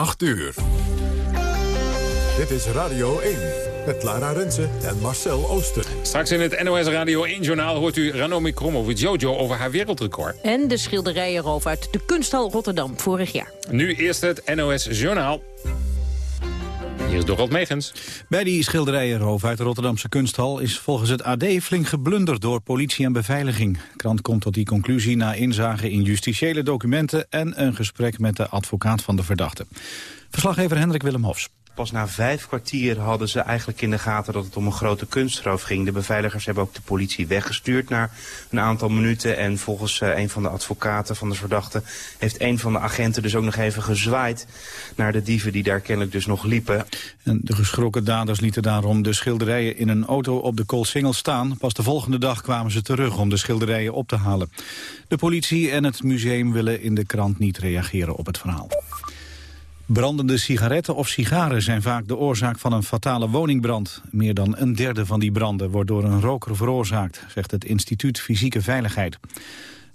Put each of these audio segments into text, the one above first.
8 uur. Dit is Radio 1 met Lara Rensen en Marcel Ooster. Straks in het NOS Radio 1-journaal hoort u Ranomi Jojo over haar wereldrecord. En de schilderijenroof uit de kunsthal Rotterdam vorig jaar. Nu eerst het NOS-journaal. Hier is Megens. Bij die schilderijenroof uit de Rotterdamse kunsthal is volgens het AD flink geblunderd door politie en beveiliging. Krant komt tot die conclusie na inzage in justitiële documenten en een gesprek met de advocaat van de verdachte. Verslaggever Hendrik Willem Hofs. Pas na vijf kwartier hadden ze eigenlijk in de gaten dat het om een grote kunstroof ging. De beveiligers hebben ook de politie weggestuurd na een aantal minuten. En volgens uh, een van de advocaten van de verdachte heeft een van de agenten dus ook nog even gezwaaid naar de dieven die daar kennelijk dus nog liepen. En de geschrokken daders lieten daarom de schilderijen in een auto op de Koolsingel staan. Pas de volgende dag kwamen ze terug om de schilderijen op te halen. De politie en het museum willen in de krant niet reageren op het verhaal. Brandende sigaretten of sigaren zijn vaak de oorzaak van een fatale woningbrand. Meer dan een derde van die branden wordt door een roker veroorzaakt, zegt het instituut Fysieke Veiligheid.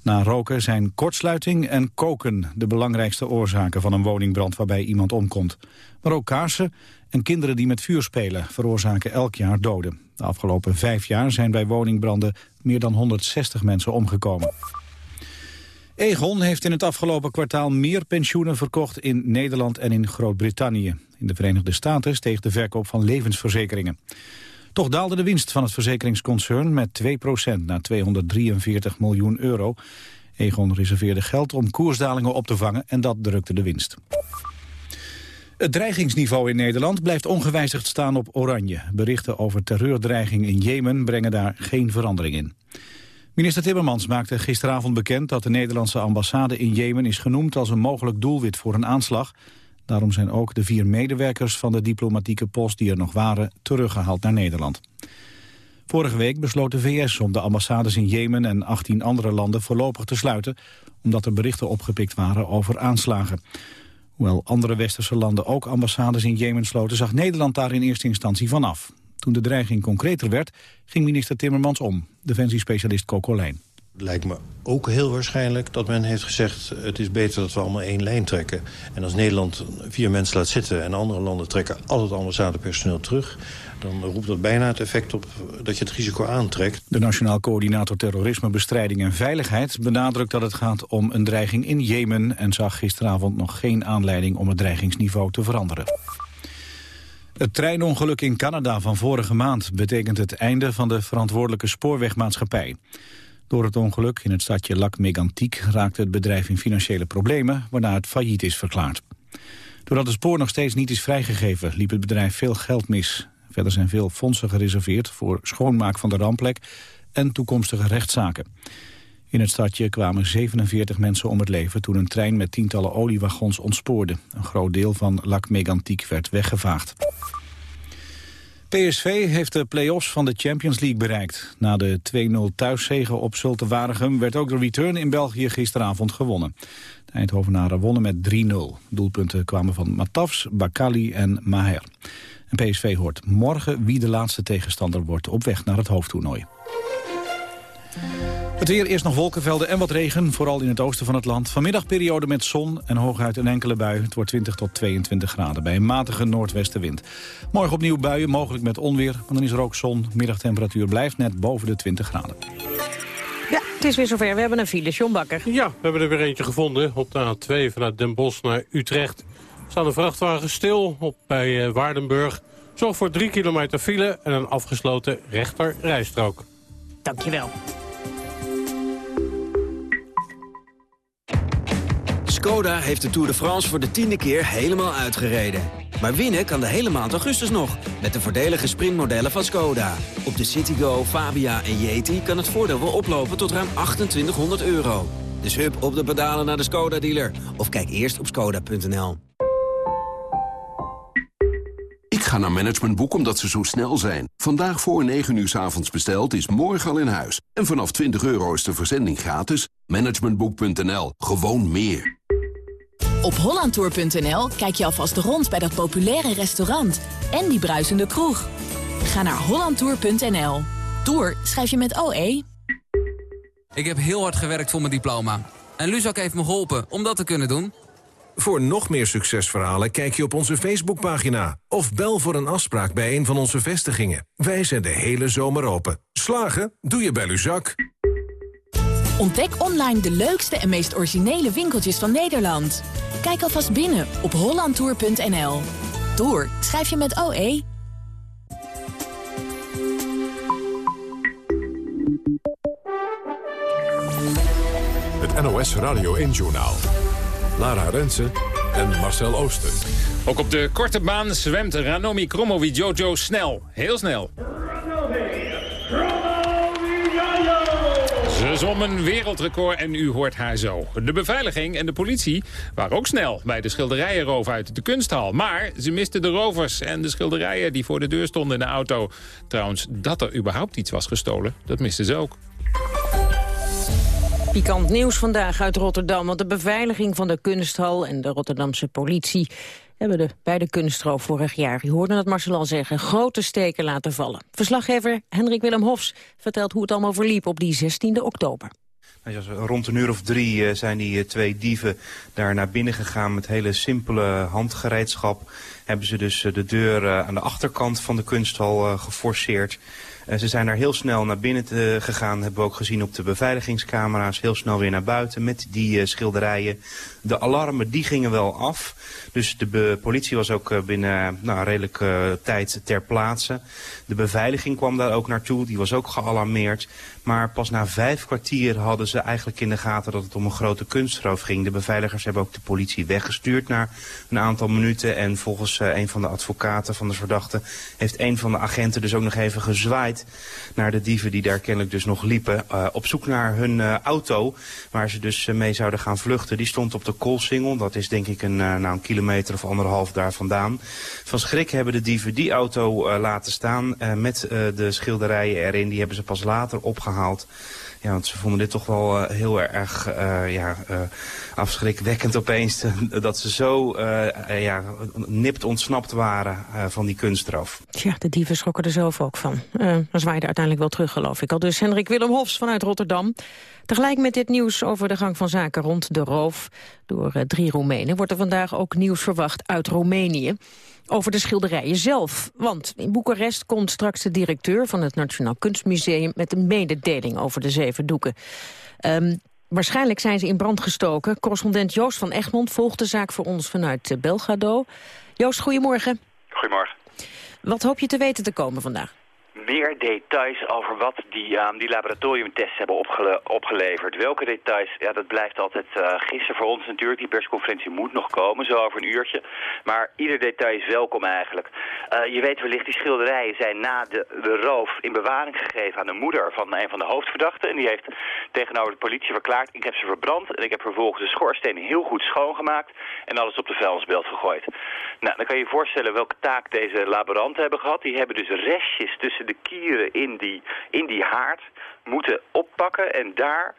Na roken zijn kortsluiting en koken de belangrijkste oorzaken van een woningbrand waarbij iemand omkomt. Maar ook kaarsen en kinderen die met vuur spelen veroorzaken elk jaar doden. De afgelopen vijf jaar zijn bij woningbranden meer dan 160 mensen omgekomen. Egon heeft in het afgelopen kwartaal meer pensioenen verkocht in Nederland en in Groot-Brittannië. In de Verenigde Staten steeg de verkoop van levensverzekeringen. Toch daalde de winst van het verzekeringsconcern met 2% naar 243 miljoen euro. Egon reserveerde geld om koersdalingen op te vangen en dat drukte de winst. Het dreigingsniveau in Nederland blijft ongewijzigd staan op oranje. Berichten over terreurdreiging in Jemen brengen daar geen verandering in. Minister Timmermans maakte gisteravond bekend dat de Nederlandse ambassade in Jemen is genoemd als een mogelijk doelwit voor een aanslag. Daarom zijn ook de vier medewerkers van de diplomatieke post die er nog waren teruggehaald naar Nederland. Vorige week besloot de VS om de ambassades in Jemen en 18 andere landen voorlopig te sluiten, omdat er berichten opgepikt waren over aanslagen. Hoewel andere westerse landen ook ambassades in Jemen sloten, zag Nederland daar in eerste instantie vanaf. Toen de dreiging concreter werd, ging minister Timmermans om. Defensiespecialist Coco Lijn. Het lijkt me ook heel waarschijnlijk dat men heeft gezegd... het is beter dat we allemaal één lijn trekken. En als Nederland vier mensen laat zitten... en andere landen trekken al het ambassadepersoneel terug... dan roept dat bijna het effect op dat je het risico aantrekt. De Nationaal Coördinator Terrorismebestrijding en Veiligheid... benadrukt dat het gaat om een dreiging in Jemen... en zag gisteravond nog geen aanleiding om het dreigingsniveau te veranderen. Het treinongeluk in Canada van vorige maand betekent het einde van de verantwoordelijke spoorwegmaatschappij. Door het ongeluk in het stadje Lac Mégantic raakte het bedrijf in financiële problemen, waarna het failliet is verklaard. Doordat het spoor nog steeds niet is vrijgegeven, liep het bedrijf veel geld mis. Verder zijn veel fondsen gereserveerd voor schoonmaak van de rampplek en toekomstige rechtszaken. In het stadje kwamen 47 mensen om het leven toen een trein met tientallen oliewagons ontspoorde. Een groot deel van Lac Mégantic werd weggevaagd. PSV heeft de play-offs van de Champions League bereikt. Na de 2-0 thuiszegen op Zulte Waregem werd ook de return in België gisteravond gewonnen. De Eindhovenaren wonnen met 3-0. Doelpunten kwamen van Matafs, Bakali en Maher. En PSV hoort morgen wie de laatste tegenstander wordt op weg naar het hoofdtoernooi. Het weer, eerst nog wolkenvelden en wat regen, vooral in het oosten van het land. Vanmiddag periode met zon en hooguit een enkele bui. Het wordt 20 tot 22 graden bij een matige noordwestenwind. Morgen opnieuw buien, mogelijk met onweer. Maar dan is er ook zon. Middagtemperatuur blijft net boven de 20 graden. Ja, het is weer zover. We hebben een file. John Bakker. Ja, we hebben er weer eentje gevonden. Op de A2 vanuit Den Bosch naar Utrecht staan de vrachtwagen stil op bij uh, Waardenburg. Zorg voor 3 kilometer file en een afgesloten rechter rijstrook. Dankjewel. Skoda heeft de Tour de France voor de tiende keer helemaal uitgereden. Maar winnen kan de hele maand augustus nog, met de voordelige sprintmodellen van Skoda. Op de Citigo, Fabia en Yeti kan het voordeel wel oplopen tot ruim 2800 euro. Dus hup op de pedalen naar de Skoda-dealer. Of kijk eerst op skoda.nl. Ik ga naar Managementboek omdat ze zo snel zijn. Vandaag voor 9 uur s avonds besteld is morgen al in huis. En vanaf 20 euro is de verzending gratis. Managementboek.nl. Gewoon meer. Op hollandtour.nl kijk je alvast rond bij dat populaire restaurant en die bruisende kroeg. Ga naar hollandtour.nl. Tour schrijf je met OE. Ik heb heel hard gewerkt voor mijn diploma. En Luzak heeft me geholpen om dat te kunnen doen. Voor nog meer succesverhalen kijk je op onze Facebookpagina... of bel voor een afspraak bij een van onze vestigingen. Wij zijn de hele zomer open. Slagen? Doe je bij Luzak. Ontdek online de leukste en meest originele winkeltjes van Nederland. Kijk alvast binnen op hollandtour.nl. Tour schrijf je met OE. Het NOS Radio 1-journaal. Lara Rensen en Marcel Oosten. Ook op de korte baan zwemt Ranomi Jojo snel. Heel snel. Een wereldrecord en u hoort haar zo. De beveiliging en de politie waren ook snel bij de schilderijenroof uit de kunsthal. Maar ze misten de rovers en de schilderijen die voor de deur stonden in de auto. Trouwens, dat er überhaupt iets was gestolen, dat misten ze ook. Pikant nieuws vandaag uit Rotterdam. Want de beveiliging van de kunsthal en de Rotterdamse politie... hebben de, bij de kunstroof vorig jaar, u hoorde het Marcel al zeggen... grote steken laten vallen. Verslaggever Hendrik Willem Hofs vertelt hoe het allemaal verliep op die 16 oktober. Nou rond een uur of drie eh, zijn die eh, twee dieven daar naar binnen gegaan met hele simpele handgereedschap. Hebben ze dus eh, de deur aan de achterkant van de kunsthal geforceerd. Ze zijn daar heel snel naar binnen gegaan, hebben we ook gezien op de beveiligingscamera's. Heel snel weer naar buiten met die schilderijen. De alarmen die gingen wel af. Dus de politie was ook uh, binnen nou, redelijk tijd ter plaatse. De beveiliging kwam daar ook naartoe, die was ook gealarmeerd. Maar pas na vijf kwartier hadden ze eigenlijk in de gaten dat het om een grote kunstroof ging. De beveiligers hebben ook de politie weggestuurd na een aantal minuten. En volgens uh, een van de advocaten van de verdachte heeft een van de agenten dus ook nog even gezwaaid naar de dieven die daar kennelijk dus nog liepen. Op zoek naar hun auto waar ze dus mee zouden gaan vluchten. Die stond op de Koolsingel. Dat is denk ik een, nou, een kilometer of anderhalf daar vandaan. Van schrik hebben de dieven die auto laten staan met de schilderijen erin. Die hebben ze pas later opgehaald ja, want ze vonden dit toch wel uh, heel erg uh, ja, uh, afschrikwekkend opeens. dat ze zo ja, nipt ontsnapt waren van die kunstroof. Tja, de dieven schrokken er zelf ook van. maar zwaaide uiteindelijk wel terug, geloof ik. Al dus Hendrik Willem Hofs vanuit Rotterdam. Tegelijk met dit nieuws over de gang van zaken rond de roof... door drie Roemenen wordt er vandaag ook nieuws verwacht uit Roemenië over de schilderijen zelf. Want in Boekarest komt straks de directeur van het Nationaal Kunstmuseum... met een mededeling over de zeven doeken. Um, waarschijnlijk zijn ze in brand gestoken. Correspondent Joost van Egmond volgt de zaak voor ons vanuit eh, Belgrado. Joost, goedemorgen. Goedemorgen. Wat hoop je te weten te komen vandaag? Meer details over wat die, um, die laboratoriumtests hebben opgeleverd. Welke details, ja, dat blijft altijd uh, gissen voor ons natuurlijk. Die persconferentie moet nog komen, zo over een uurtje. Maar ieder detail is welkom eigenlijk. Uh, je weet wellicht, die schilderijen zijn na de, de roof in bewaring gegeven aan de moeder van een van de hoofdverdachten. En die heeft tegenover de politie verklaard, ik heb ze verbrand en ik heb vervolgens de schoorsteen heel goed schoongemaakt en alles op de vuilnisbelt gegooid. Nou, dan kan je je voorstellen welke taak deze laboranten hebben gehad. Die hebben dus restjes tussen de kieren in die, in die haard moeten oppakken en daar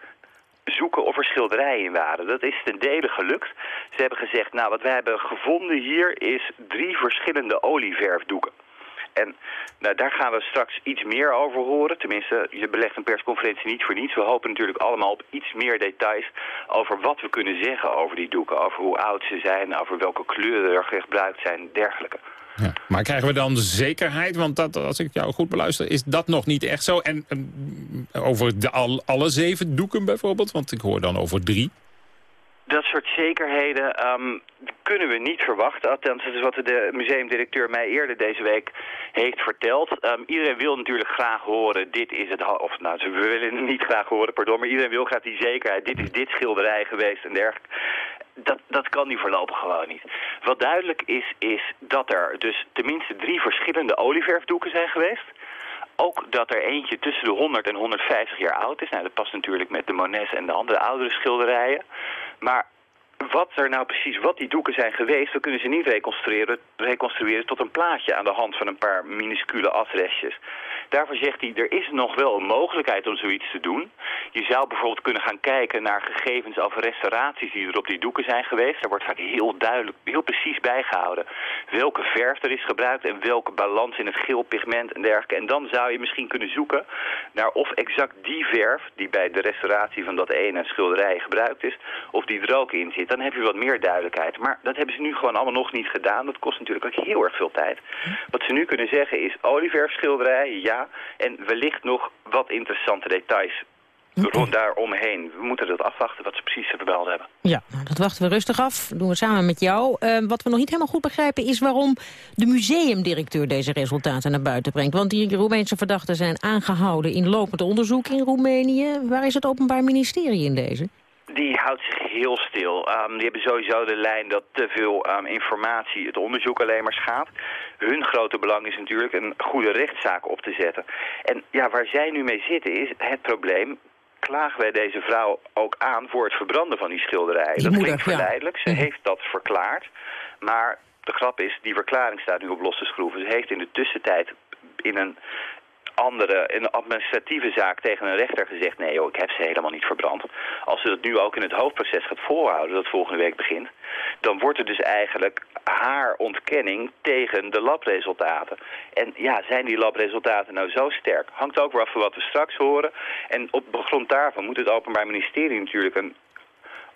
zoeken of er schilderijen in waren. Dat is ten dele gelukt. Ze hebben gezegd, nou wat wij hebben gevonden hier is drie verschillende olieverfdoeken. En nou, daar gaan we straks iets meer over horen. Tenminste, je belegt een persconferentie niet voor niets. We hopen natuurlijk allemaal op iets meer details over wat we kunnen zeggen over die doeken. Over hoe oud ze zijn, over welke kleuren er gebruikt zijn, dergelijke. Ja. Maar krijgen we dan zekerheid? Want dat, als ik jou goed beluister, is dat nog niet echt zo. En, over de, al, alle zeven doeken bijvoorbeeld? Want ik hoor dan over drie. Dat soort zekerheden um, kunnen we niet verwachten. Althans, dat is wat de museumdirecteur mij eerder deze week heeft verteld. Um, iedereen wil natuurlijk graag horen, dit is het... Of nou, ze willen het niet graag horen, pardon, maar iedereen wil graag die zekerheid. Dit is dit schilderij geweest en dergelijke dat, dat kan nu voorlopig gewoon niet. Wat duidelijk is, is dat er dus tenminste drie verschillende olieverfdoeken zijn geweest. Ook dat er eentje tussen de 100 en 150 jaar oud is. Nou, dat past natuurlijk met de Monet en de andere oudere schilderijen. Maar wat er nou precies, wat die doeken zijn geweest, we kunnen ze niet reconstrueren, reconstrueren tot een plaatje aan de hand van een paar minuscule asrestjes. Daarvoor zegt hij, er is nog wel een mogelijkheid om zoiets te doen. Je zou bijvoorbeeld kunnen gaan kijken naar gegevens over restauraties die er op die doeken zijn geweest. Daar wordt vaak heel duidelijk, heel precies bijgehouden welke verf er is gebruikt en welke balans in het geel pigment en dergelijke. En dan zou je misschien kunnen zoeken naar of exact die verf die bij de restauratie van dat ene schilderij gebruikt is, of die er ook in zit. Zit, dan heb je wat meer duidelijkheid. Maar dat hebben ze nu gewoon allemaal nog niet gedaan. Dat kost natuurlijk ook heel erg veel tijd. Wat ze nu kunnen zeggen is olieverfschilderijen, ja. En wellicht nog wat interessante details rond daaromheen. We moeten dat afwachten wat ze precies te vermelden hebben. Ja, nou, dat wachten we rustig af. doen we samen met jou. Uh, wat we nog niet helemaal goed begrijpen is waarom de museumdirecteur deze resultaten naar buiten brengt. Want die Roemeense verdachten zijn aangehouden in lopend onderzoek in Roemenië. Waar is het Openbaar Ministerie in deze? Die houdt zich heel stil. Um, die hebben sowieso de lijn dat te veel um, informatie het onderzoek alleen maar schaadt. Hun grote belang is natuurlijk een goede rechtszaak op te zetten. En ja, waar zij nu mee zitten is het probleem klagen wij deze vrouw ook aan voor het verbranden van die schilderijen. dat klinkt verleidelijk. Ze mhm. heeft dat verklaard. Maar de grap is, die verklaring staat nu op losse schroeven. Ze heeft in de tussentijd in een andere, in een administratieve zaak tegen een rechter gezegd... nee joh, ik heb ze helemaal niet verbrand. Als ze dat nu ook in het hoofdproces gaat volhouden, dat volgende week begint... dan wordt er dus eigenlijk haar ontkenning tegen de labresultaten. En ja, zijn die labresultaten nou zo sterk? Hangt ook weer af van wat we straks horen. En op grond daarvan moet het Openbaar Ministerie natuurlijk een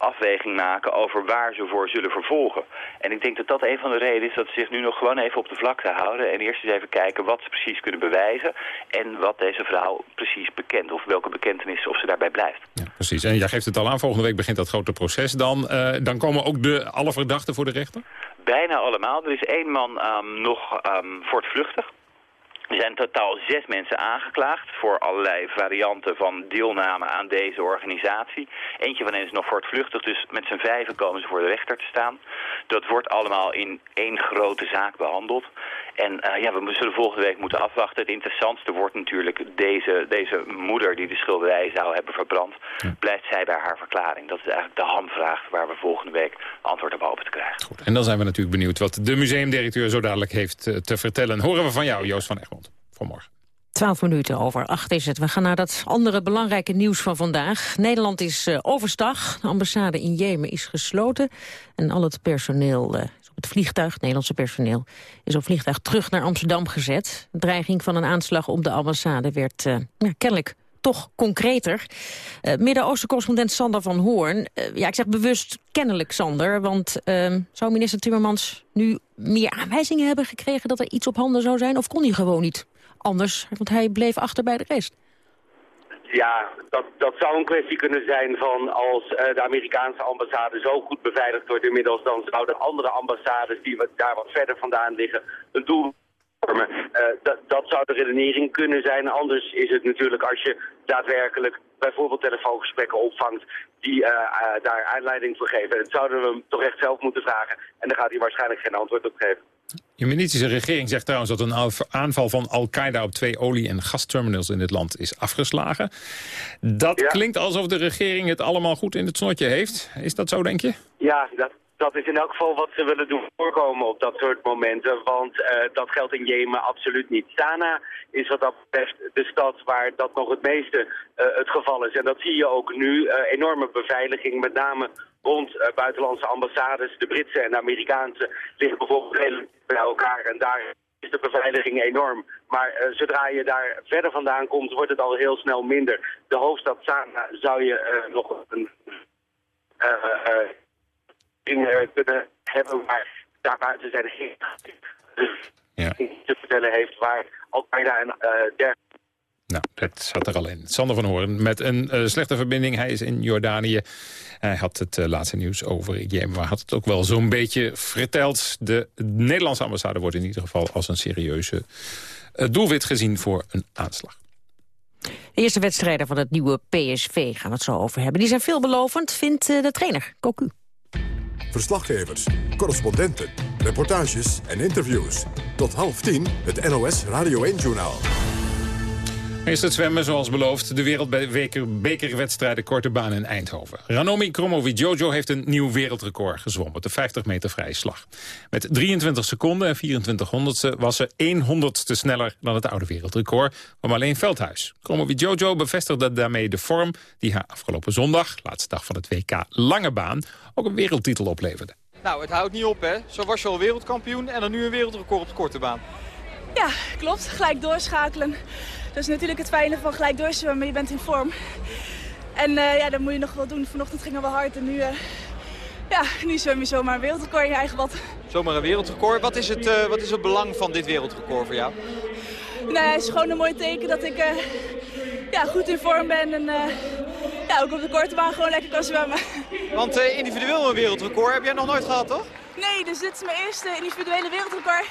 afweging maken over waar ze voor zullen vervolgen. En ik denk dat dat een van de redenen is dat ze zich nu nog gewoon even op de vlakte houden... en eerst eens even kijken wat ze precies kunnen bewijzen... en wat deze vrouw precies bekent, of welke bekentenis of ze daarbij blijft. Ja, precies. En jij geeft het al aan, volgende week begint dat grote proces dan. Uh, dan komen ook de, alle verdachten voor de rechter? Bijna allemaal. Er is één man um, nog um, voortvluchtig. Er zijn totaal zes mensen aangeklaagd voor allerlei varianten van deelname aan deze organisatie. Eentje van hen is nog voortvluchtig, dus met z'n vijven komen ze voor de rechter te staan. Dat wordt allemaal in één grote zaak behandeld. En uh, ja, we zullen volgende week moeten afwachten. Het interessantste wordt natuurlijk deze, deze moeder die de schilderij zou hebben verbrand. Blijft zij bij haar verklaring? Dat is eigenlijk de hamvraag waar we volgende week antwoord op hopen te krijgen. Goed. En dan zijn we natuurlijk benieuwd wat de museumdirecteur zo dadelijk heeft uh, te vertellen. Horen we van jou, Joost van Egmond. Vanmorgen. 12 minuten over acht is het. We gaan naar dat andere belangrijke nieuws van vandaag. Nederland is uh, overstag. De ambassade in Jemen is gesloten. En al het personeel het vliegtuig, het Nederlandse personeel, is op vliegtuig terug naar Amsterdam gezet. De dreiging van een aanslag op de ambassade werd uh, ja, kennelijk toch concreter. Uh, Midden-Oosten-correspondent Sander van Hoorn. Uh, ja, ik zeg bewust kennelijk, Sander. Want uh, zou minister Timmermans nu meer aanwijzingen hebben gekregen... dat er iets op handen zou zijn? Of kon hij gewoon niet anders? Want hij bleef achter bij de rest. Ja, dat, dat zou een kwestie kunnen zijn van als uh, de Amerikaanse ambassade zo goed beveiligd wordt inmiddels, dan zouden andere ambassades die wat, daar wat verder vandaan liggen een doel vormen. Uh, dat, zou de redenering kunnen zijn. Anders is het natuurlijk als je daadwerkelijk bijvoorbeeld telefoongesprekken opvangt die uh, daar aanleiding voor geven. Dat zouden we hem toch echt zelf moeten vragen. En daar gaat hij waarschijnlijk geen antwoord op geven. De Jemenitische regering zegt trouwens dat een aanval van Al-Qaeda op twee olie- en gasterminals in het land is afgeslagen. Dat klinkt alsof de regering het allemaal goed in het snotje heeft. Is dat zo, denk je? Ja, dat, dat is in elk geval wat ze willen doen voorkomen op dat soort momenten. Want uh, dat geldt in Jemen absoluut niet. Sanaa is wat dat betreft de stad waar dat nog het meeste uh, het geval is. En dat zie je ook nu. Uh, enorme beveiliging, met name rond uh, buitenlandse ambassades. De Britse en de Amerikaanse liggen bijvoorbeeld redelijk bij elkaar. En daar is de beveiliging enorm. Maar uh, zodra je daar verder vandaan komt, wordt het al heel snel minder. De hoofdstad Sanaa zou je uh, nog een dingen kunnen hebben, maar daarbuiten zijn er geen ja. te vertellen heeft waar Al-Qaeda en dergelijke nou, dat zat er al in. Sander van Hoorn met een uh, slechte verbinding. Hij is in Jordanië. Hij had het uh, laatste nieuws over Jemen. Maar had het ook wel zo'n beetje verteld. De Nederlandse ambassade wordt in ieder geval als een serieuze uh, doelwit gezien voor een aanslag. De eerste wedstrijden van het nieuwe PSV gaan we het zo over hebben. Die zijn veelbelovend, vindt de trainer Cocu. Verslaggevers, correspondenten, reportages en interviews. Tot half tien het NOS Radio 1-journaal. Is het zwemmen zoals beloofd de wereldbekerwedstrijden korte baan in Eindhoven. Ranomi Jojo heeft een nieuw wereldrecord gezwommen, de 50 meter vrije slag. Met 23 seconden en 24 honderdste was ze 100 te sneller dan het oude wereldrecord van alleen Veldhuis. Jojo bevestigde daarmee de vorm die haar afgelopen zondag, laatste dag van het WK Lange Baan, ook een wereldtitel opleverde. Nou, het houdt niet op hè. Zo was je al wereldkampioen en dan nu een wereldrecord op de korte baan. Ja, klopt. Gelijk doorschakelen. Dat is natuurlijk het fijne van gelijk doorzwemmen, maar je bent in vorm. En uh, ja, dat moet je nog wel doen. Vanochtend gingen we hard en nu uh, ja, nu zwem je zomaar een wereldrecord in je eigen bad. Zomaar een wereldrecord. Wat is het, uh, wat is het belang van dit wereldrecord voor jou? Nou, het is gewoon een mooi teken dat ik ja, goed in vorm ben en ja, ook op de korte baan gewoon lekker kan zwemmen. Want individueel een wereldrecord heb jij nog nooit gehad, toch? Nee, dus dit is mijn eerste individuele wereldrecord.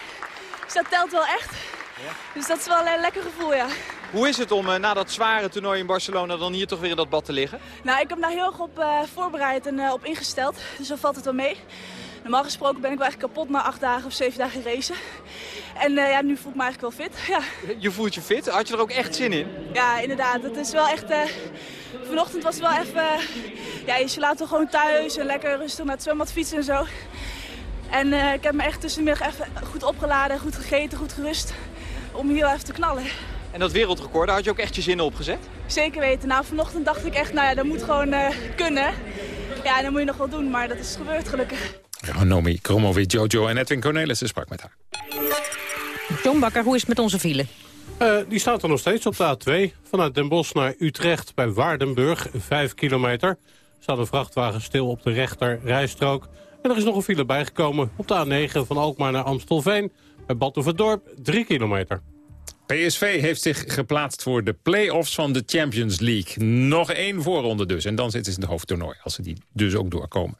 Dus dat telt wel echt. Dus dat is wel een lekker gevoel, ja. Hoe is het om uh, na dat zware toernooi in Barcelona dan hier toch weer in dat bad te liggen? Nou, ik heb daar heel erg op uh, voorbereid en uh, op ingesteld. Dus dan valt het wel mee. Normaal gesproken ben ik wel echt kapot na acht dagen of zeven dagen racen. En ja, nu voel ik me eigenlijk wel fit. Ja. Je voelt je fit? Had je er ook echt zin in? Ja, inderdaad. Het is wel echt... vanochtend was het wel even... ja, je laat toch gewoon thuis en lekker rustig naar het zwembad fietsen en zo. En ik heb me echt tussenmiddag even goed opgeladen, goed gegeten, goed gerust. Om hier even te knallen. En dat wereldrecord, daar had je ook echt je zinnen op gezet? Zeker weten. Nou, vanochtend dacht ik echt, nou ja, dat moet gewoon uh, kunnen. Ja, dat moet je nog wel doen, maar dat is gebeurd gelukkig. Nomi Kromovic, Jojo en Edwin Cornelissen sprak met haar. John Bakker, hoe is het met onze file? Uh, die staat er nog steeds op de A2. Vanuit Den Bosch naar Utrecht bij Waardenburg, 5 kilometer. Staat een vrachtwagen stil op de rechter rijstrook. En er is nog een file bijgekomen op de A9 van Alkmaar naar Amstelveen. Bij Badhoevedorp, 3 kilometer. PSV heeft zich geplaatst voor de play-offs van de Champions League. Nog één voorronde dus. En dan zitten ze in het hoofdtoernooi, als ze die dus ook doorkomen.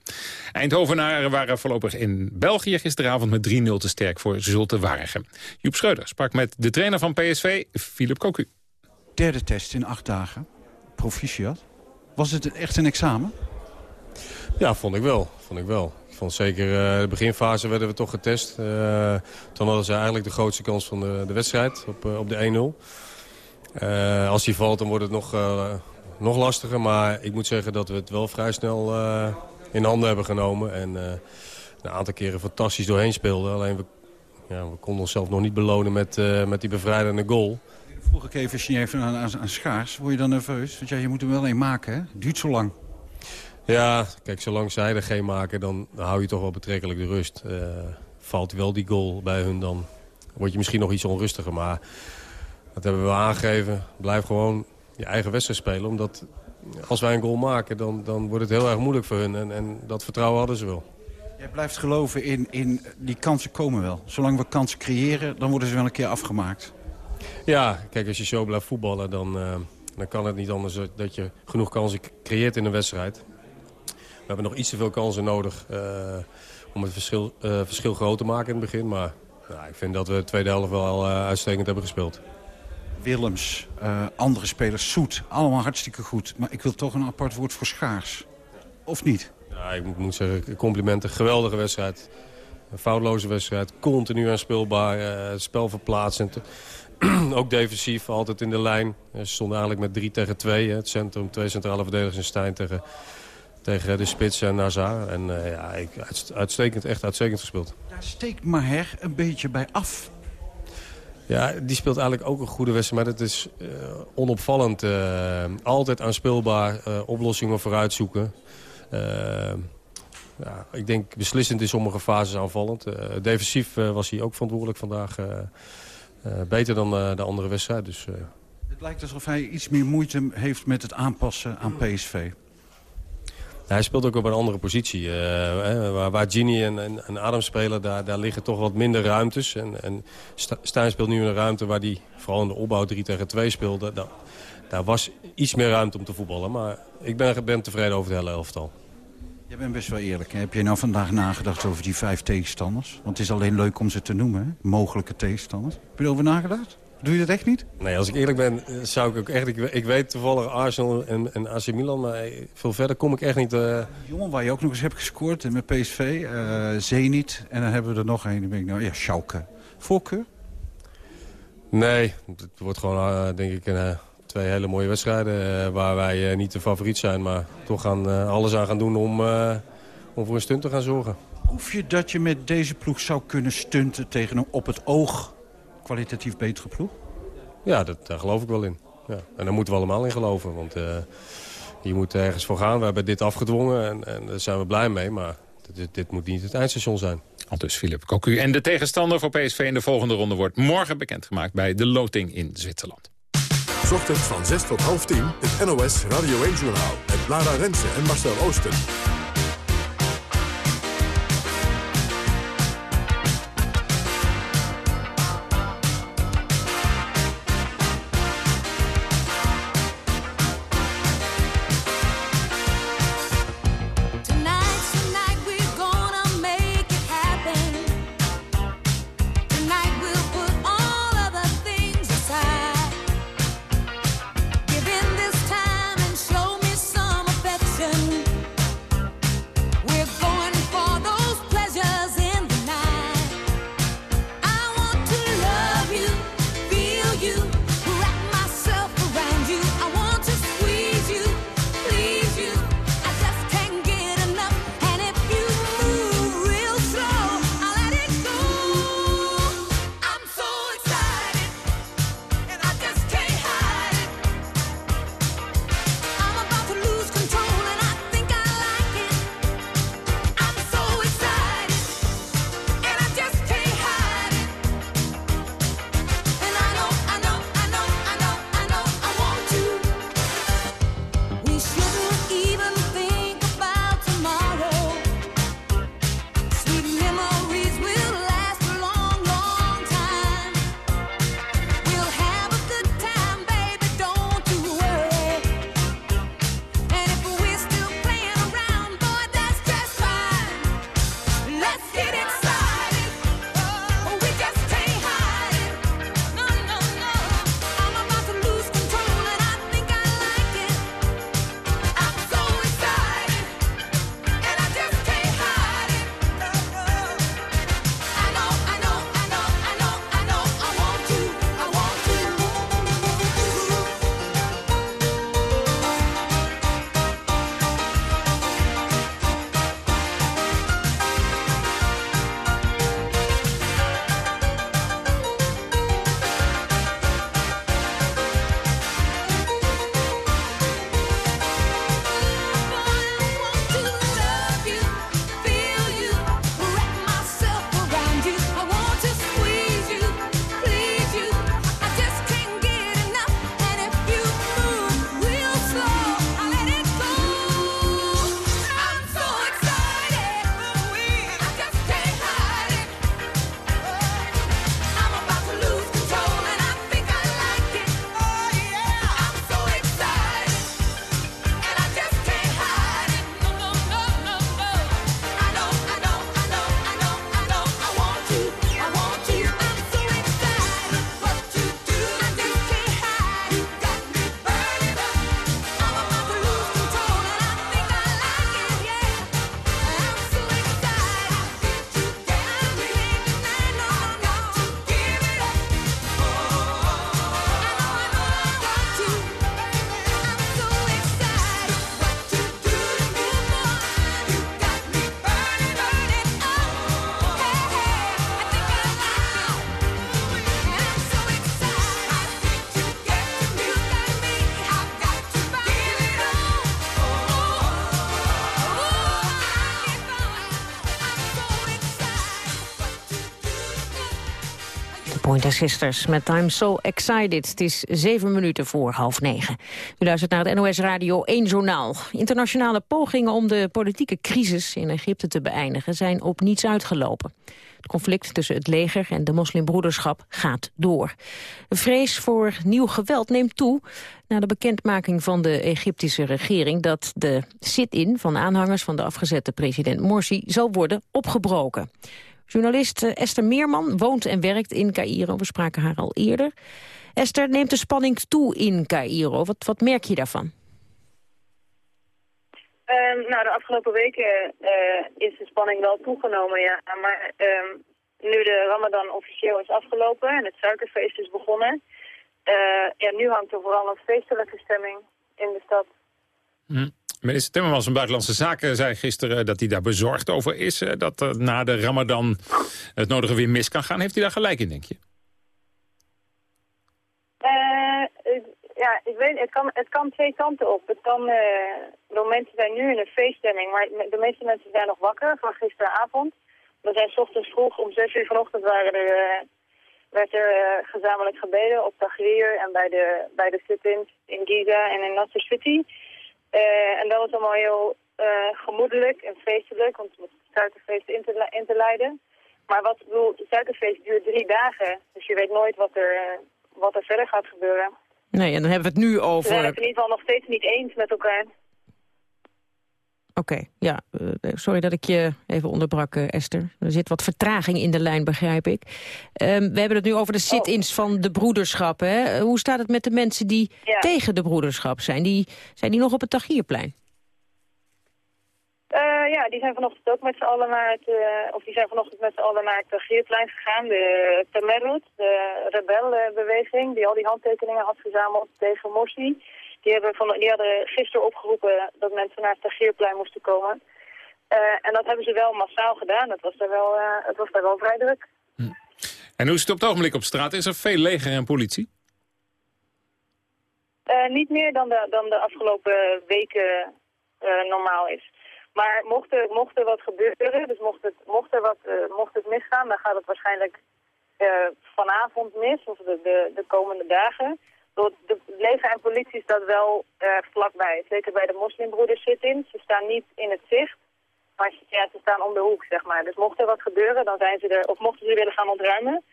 Eindhovenaren waren voorlopig in België gisteravond met 3-0 te sterk voor Zulte Waregem. Joep Schreuder sprak met de trainer van PSV, Philip Cocu. Derde test in acht dagen. Proficiat. Was het echt een examen? Ja, vond ik wel. Vond ik wel vond zeker uh, de beginfase werden we toch getest. Uh, toen hadden ze eigenlijk de grootste kans van de, de wedstrijd op, uh, op de 1-0. als die valt dan wordt het nog, nog lastiger. Maar ik moet zeggen dat we het wel vrij snel in handen hebben genomen. En een aantal keren fantastisch doorheen speelden. Alleen we, ja, we konden onszelf nog niet belonen met, met die bevrijdende goal. Vroeg ik even, even aan, aan, aan Schaars. Word je dan nerveus? Want ja, je moet er wel een maken, hè? Het duurt zo lang. Ja, kijk, zolang zij er geen maken, dan, hou je toch wel betrekkelijk de rust. Uh, valt wel die goal bij hun, dan word je misschien nog iets onrustiger. Maar dat hebben we aangegeven. Blijf gewoon je eigen wedstrijd spelen. Omdat als wij een goal maken, dan, dan wordt het heel erg moeilijk voor hun. En, en dat vertrouwen hadden ze wel. Jij blijft geloven in, in die kansen komen wel. Zolang we kansen creëren, dan worden ze wel een keer afgemaakt. Ja, kijk, als je zo blijft voetballen, dan, uh, dan kan het niet anders dat je genoeg kansen creëert in een wedstrijd. We hebben nog iets te veel kansen nodig uh, om het verschil, uh, verschil groot te maken in het begin. Maar nou, ik vind dat we de tweede helft wel uh, uitstekend hebben gespeeld. Willems, andere spelers, Soet, allemaal hartstikke goed. Maar ik wil toch een apart woord voor Schaars. Of niet? Ja, ik moet zeggen, complimenten. Geweldige wedstrijd. Een foutloze wedstrijd. Continu aanspeelbaar. het spel verplaatsend. ook defensief, altijd in de lijn. Ze stonden eigenlijk met 3 tegen 2. Het centrum, twee centrale verdedigers in Stijn tegen tegen de spits en Nazar. En uh, ja, ik, uitstekend, echt uitstekend gespeeld. Daar steekt Maher een beetje bij af. Ja, die speelt eigenlijk ook een goede wedstrijd. Maar het is uh, onopvallend. Uh, altijd aanspeelbaar. oplossingen vooruit zoeken. ja, ik denk beslissend in sommige fases aanvallend. defensief was hij ook verantwoordelijk vandaag. beter dan de andere wedstrijd. Dus, het lijkt alsof hij iets meer moeite heeft met het aanpassen aan PSV hij speelt ook op een andere positie. Uh, waar, waar Gini en, en, en, Adam spelen, daar, daar liggen toch wat minder ruimtes. En, en Stijn speelt nu in een ruimte waar hij vooral in de opbouw 3 tegen 2 speelde. Daar, daar was iets meer ruimte om te voetballen. Maar ik ben, ben tevreden over het hele elftal. Jij bent best wel eerlijk. Heb je nou vandaag nagedacht over die vijf tegenstanders? Want het is alleen leuk om ze te noemen, hè? mogelijke tegenstanders. Heb je erover nagedacht? Doe je dat echt niet? Nee, als ik eerlijk ben, zou ik ook echt... Ik, ik weet toevallig Arsenal en, en AC Milan, maar veel verder kom ik echt niet... Uh... Jongen, waar je ook nog eens hebt gescoord met PSV, uh, eh, Zenit. En dan hebben we er nog een, ben ik nou... Ja, Schalke. Voorkeur? Nee, het wordt gewoon, uh, denk ik, een, twee hele mooie wedstrijden... waar wij niet de favoriet zijn, maar toch gaan, alles aan gaan doen om, om voor een stunt te gaan zorgen. Hoef je dat je met deze ploeg zou kunnen stunten tegen een op het oog kwalitatief betere ploeg? Ja, dat, daar geloof ik wel in. Ja. En daar moeten we allemaal in geloven. Want uh, je moet ergens voor gaan. We hebben dit afgedwongen en, en daar zijn we blij mee. Maar dit, dit moet niet het eindstation zijn. Al dus Philip Cocu. En de tegenstander voor PSV in de volgende ronde wordt morgen bekendgemaakt bij de loting in Zwitserland. Ochtends van 6 tot half 10 het NOS Radio 1-journaal met Lara Rensen en Marcel Oosten. Sisters met I'm So Excited. Het is zeven minuten voor half negen. U luistert naar het NOS Radio 1 Journaal. Internationale pogingen om de politieke crisis in Egypte te beëindigen... zijn op niets uitgelopen. Het conflict tussen het leger en de moslimbroederschap gaat door. De vrees voor nieuw geweld neemt toe na de bekendmaking van de Egyptische regering... dat de sit-in van aanhangers van de afgezette president Morsi zal worden opgebroken. Journalist eh, Esther Meerman woont en werkt in Cairo. We spraken haar al eerder. Esther, neemt de spanning toe in Cairo? Wat, wat merk je daarvan? Um, nou, de afgelopen weken uh, is de spanning wel toegenomen, ja. Maar um, nu de Ramadan officieel is afgelopen en het suikerfeest is begonnen... Uh, ja, nu hangt er vooral een feestelijke stemming in de stad. Hm. Minister Timmermans van Buitenlandse Zaken zei gisteren dat hij daar bezorgd over is. Eh, dat na de ramadan het nodige weer mis kan gaan. Heeft hij daar gelijk in, denk je? Uh, ja, ik weet, het kan, het kan twee kanten op. Het kan, uh, de mensen zijn nu in een feeststemming, maar de meeste mensen zijn nog wakker van gisteravond. We zijn ochtends vroeg, om zes uur vanochtend waren er, werd er gezamenlijk gebeden op Tahrir en bij de, bij de sit-ins in Giza en in Nasser City. Uh, en dat was allemaal heel uh, gemoedelijk en feestelijk, om het suikerfeest in te, in te leiden. Maar wat, bedoel, het suikerfeest duurt drie dagen, dus je weet nooit wat er, uh, wat er verder gaat gebeuren. Nee, en dan hebben we het nu over... We zijn het in ieder geval nog steeds niet eens met elkaar. Oké, okay, ja. Uh, sorry dat ik je even onderbrak, uh, Esther. Er zit wat vertraging in de lijn, begrijp ik. Um, we hebben het nu over de sit-ins oh. van de broederschap. Hè? Hoe staat het met de mensen die ja. tegen de broederschap zijn? Die, zijn die nog op het Tagierplein? Uh, ja, die zijn vanochtend ook met z'n allen naar het, of die zijn vanochtend met z'n allen naar het Tagierplein gegaan. De Tamerut, de rebelbeweging, die al die handtekeningen had verzameld tegen Morsi. Die, hebben van, die hadden gisteren opgeroepen dat mensen naar het Tagierplein moesten komen. Uh, en dat hebben ze wel massaal gedaan. Het was daar wel, uh, het was daar wel vrij druk. Hm. En hoe is het op het ogenblik op straat? Is er veel leger en politie? Uh, niet meer dan de, dan de afgelopen weken normaal is. Maar mocht er, mocht er wat gebeuren, dus mocht het, mocht er wat, mocht het misgaan, dan gaat het waarschijnlijk vanavond mis, of de, de, de komende dagen de leger en politie staat wel uh, vlakbij. Zeker bij de moslimbroeders zit-in. Ze staan niet in het zicht, maar ja, ze staan om de hoek, zeg maar. Dus mocht er wat gebeuren, dan zijn ze er, of mochten ze willen gaan ontruimen,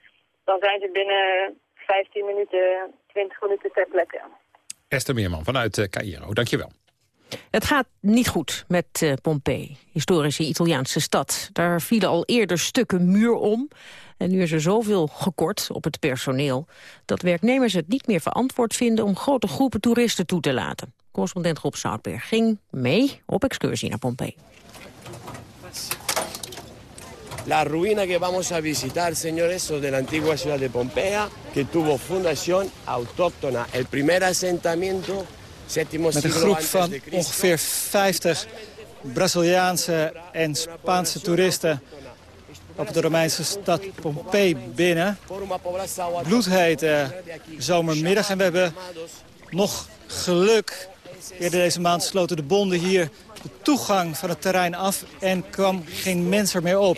dan zijn ze binnen 15 minuten, 20 minuten ter plekke. Esther Meerman vanuit uh, Cairo, dankjewel. Het gaat niet goed met uh, Pompeii, historische Italiaanse stad. Daar vielen al eerder stukken muur om. En nu is er zoveel gekort op het personeel... dat werknemers het niet meer verantwoord vinden... om grote groepen toeristen toe te laten. Correspondent Rob Zoutberg ging mee op excursie naar Pompeii. La ruina que vamos a visitar, señores, es de la antigua ciudad de Pompeya, que tuvo fundación autóctona. El primer asentamiento, séptimo Met een groep van ongeveer 50 Braziliaanse en Spaanse toeristen op de Romeinse stad Pompeii binnen. Bloedhete zomermiddag en we hebben nog geluk. Eerder deze maand sloten de bonden hier de toegang van het terrein af en kwam geen mens er meer op.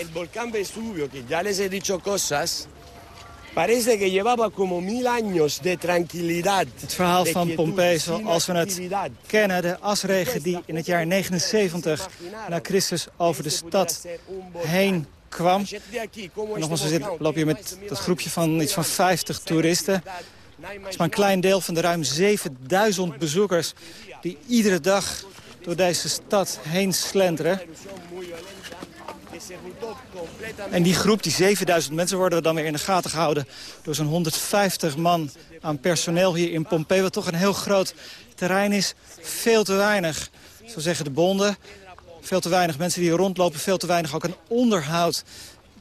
Het verhaal van Pompeii zoals we het kennen. De asregen die in het jaar 79 na Christus over de stad heen kwam. En we lopen hier met dat groepje van iets van 50 toeristen. Het is maar een klein deel van de ruim 7000 bezoekers... die iedere dag door deze stad heen slenteren. En die groep, die 7000 mensen, worden dan weer in de gaten gehouden... door zo'n 150 man aan personeel hier in Pompeii... wat toch een heel groot terrein is. Veel te weinig, zo zeggen de bonden. Veel te weinig mensen die rondlopen, veel te weinig ook een onderhoud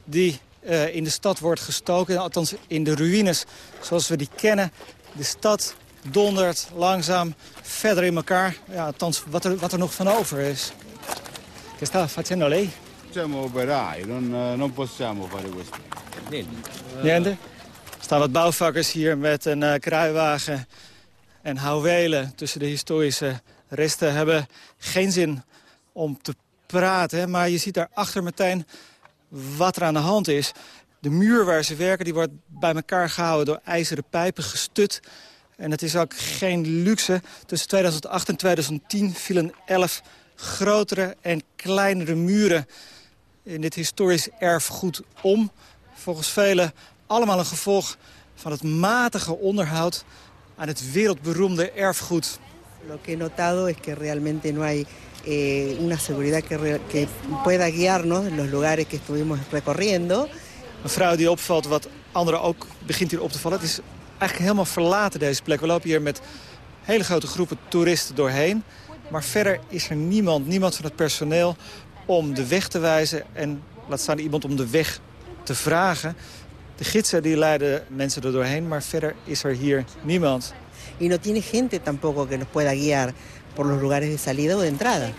die uh, in de stad wordt gestoken. Althans in de ruïnes zoals we die kennen. De stad dondert langzaam verder in elkaar. Ja, althans wat er, wat er nog van over is. Che sta facendo lei? Siamo operai, non, eh, non possiamo fare questo. Niente? Er staan wat bouwvakkers hier met een uh, kruiwagen en houwelen tussen de historische resten. Hebben geen zin om te praten. Maar je ziet daarachter meteen wat er aan de hand is. De muur waar ze werken die wordt bij elkaar gehouden door ijzeren pijpen, gestut. En het is ook geen luxe. Tussen 2008 en 2010 vielen 11 grotere en kleinere muren in dit historisch erfgoed om. Volgens velen allemaal een gevolg van het matige onderhoud aan het wereldberoemde erfgoed. Lo que he notado es que realmente no hay eh, una seguridad que, que pueda guiarnos en los lugares que estuvimos recorriendo. Een vrouw die opvalt, wat anderen ook begint hier op te vallen. Het is eigenlijk helemaal verlaten deze plek. We lopen hier met hele grote groepen toeristen doorheen. Maar verder is er niemand, niemand van het personeel om de weg te wijzen. En laat staan iemand om de weg te vragen. De gidsen die leiden mensen er doorheen, maar verder is er hier niemand. Y no tiene gente tampoco que nos pueda guiar por los lugares de salida o de entrada.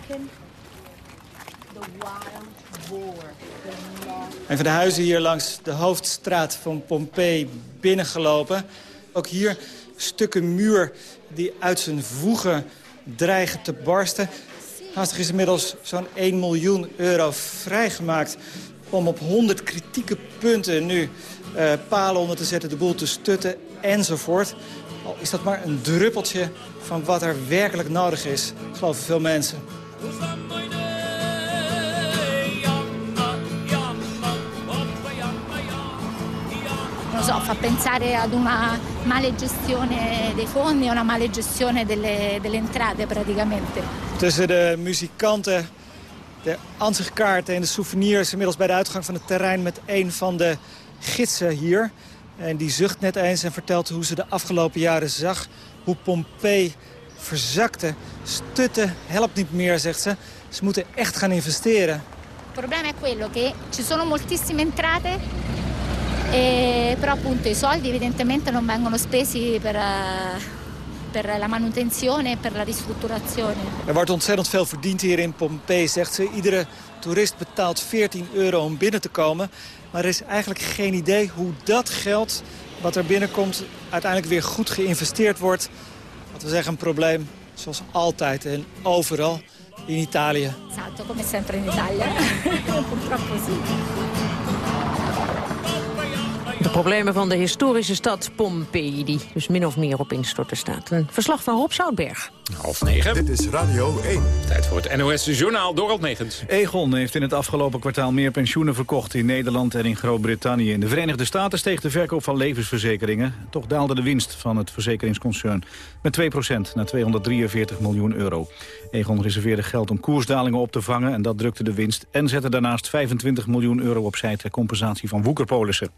Een van de huizen hier langs de hoofdstraat van Pompeii binnengelopen. Ook hier stukken muur die uit zijn voegen dreigen te barsten. Haastig is inmiddels zo'n 1 miljoen euro vrijgemaakt... om op 100 kritieke punten nu uh, palen onder te zetten, de boel te stutten enzovoort. Al is dat maar een druppeltje van wat er werkelijk nodig is, geloven veel mensen. non so, fa pensare ad una male gestione dei fondi una male gestione delle, delle entrate praticamente. Tussen de muzikanten, de ansichtkaarten en de souvenirs... inmiddels bij de uitgang van het terrein met een van de gidsen hier. En die zucht net eens en vertelt hoe ze de afgelopen jaren zag... hoe Pompeii verzakte, stutte, helpt niet meer, zegt ze. Ze moeten echt gaan investeren. Il problema è quello che ci sono moltissime entrate E, però appunto i soldi evidentemente non vengono spesi per, uh, per la manutenzione e per la ristrutturazione. Er wordt ontzettend veel verdiend hier in Pompeii, zegt ze. Iedere toerist betaalt 14 euro om binnen te komen. Maar er is eigenlijk geen idee hoe dat geld wat er binnenkomt... uiteindelijk weer goed geïnvesteerd wordt. Wat we zeggen, een probleem zoals altijd en overal in Italië. Esatto, come sempre in Italia. Purtroppo. De problemen van de historische stad Pompeii, die dus min of meer op instorten staat. Een verslag van Rob Zoutberg. Half negen. Dit is Radio 1. Tijd voor het NOS-journaal Dorald Megens. Egon heeft in het afgelopen kwartaal meer pensioenen verkocht in Nederland en in Groot-Brittannië. In de Verenigde Staten steeg de verkoop van levensverzekeringen. Toch daalde de winst van het verzekeringsconcern met 2% naar 243 miljoen euro. Egon reserveerde geld om koersdalingen op te vangen en dat drukte de winst. En zette daarnaast 25 miljoen euro opzij ter compensatie van woekerpolissen.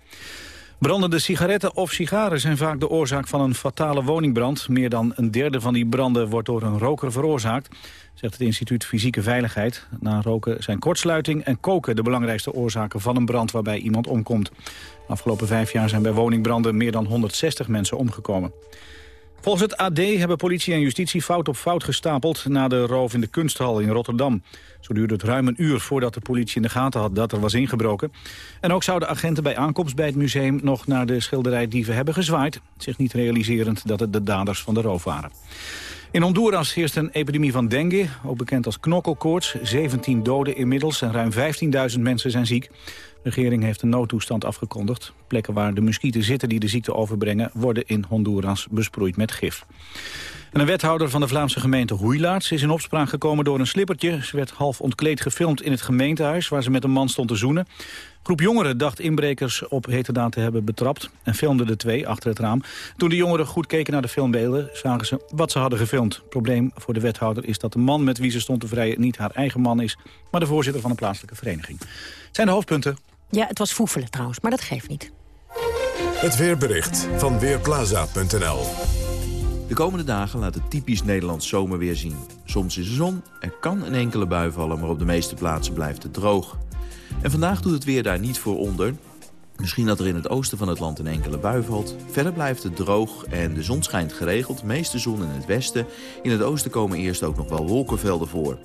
Brandende sigaretten of sigaren zijn vaak de oorzaak van een fatale woningbrand. Meer dan een derde van die branden wordt door een roker veroorzaakt, zegt het instituut Fysieke Veiligheid. Na roken zijn kortsluiting en koken de belangrijkste oorzaken van een brand waarbij iemand omkomt. De afgelopen vijf jaar zijn bij woningbranden meer dan 160 mensen omgekomen. Volgens het AD hebben politie en justitie fout op fout gestapeld... na de roof in de kunsthal in Rotterdam. Zo duurde het ruim een uur voordat de politie in de gaten had dat er was ingebroken. En ook zouden agenten bij aankomst bij het museum... nog naar de schilderij dieven hebben gezwaaid... zich niet realiserend dat het de daders van de roof waren. In Honduras heerst een epidemie van dengue, ook bekend als knokkelkoorts. 17 doden inmiddels en ruim 15.000 mensen zijn ziek. De regering heeft een noodtoestand afgekondigd. Plekken waar de muskieten zitten die de ziekte overbrengen... worden in Honduras besproeid met gif. En een wethouder van de Vlaamse gemeente Hoeilaarts is in opspraak gekomen door een slippertje. Ze werd half ontkleed gefilmd in het gemeentehuis waar ze met een man stond te zoenen. groep jongeren dacht inbrekers op heterdaad te hebben betrapt en filmde de twee achter het raam. Toen de jongeren goed keken naar de filmbeelden zagen ze wat ze hadden gefilmd. probleem voor de wethouder is dat de man met wie ze stond te vrijen niet haar eigen man is, maar de voorzitter van een plaatselijke vereniging. Het zijn de hoofdpunten. Ja, het was voefelen trouwens, maar dat geeft niet. Het weerbericht van Weerplaza.nl De komende dagen laat het typisch Nederlands zomerweer zien. Soms is er zon, er kan een enkele bui vallen, maar op de meeste plaatsen blijft het droog. En vandaag doet het weer daar niet voor onder. Misschien dat er in het oosten van het land een enkele bui valt. Verder blijft het droog en de zon schijnt geregeld. meeste zon in het westen. In het oosten komen eerst ook nog wel wolkenvelden voor.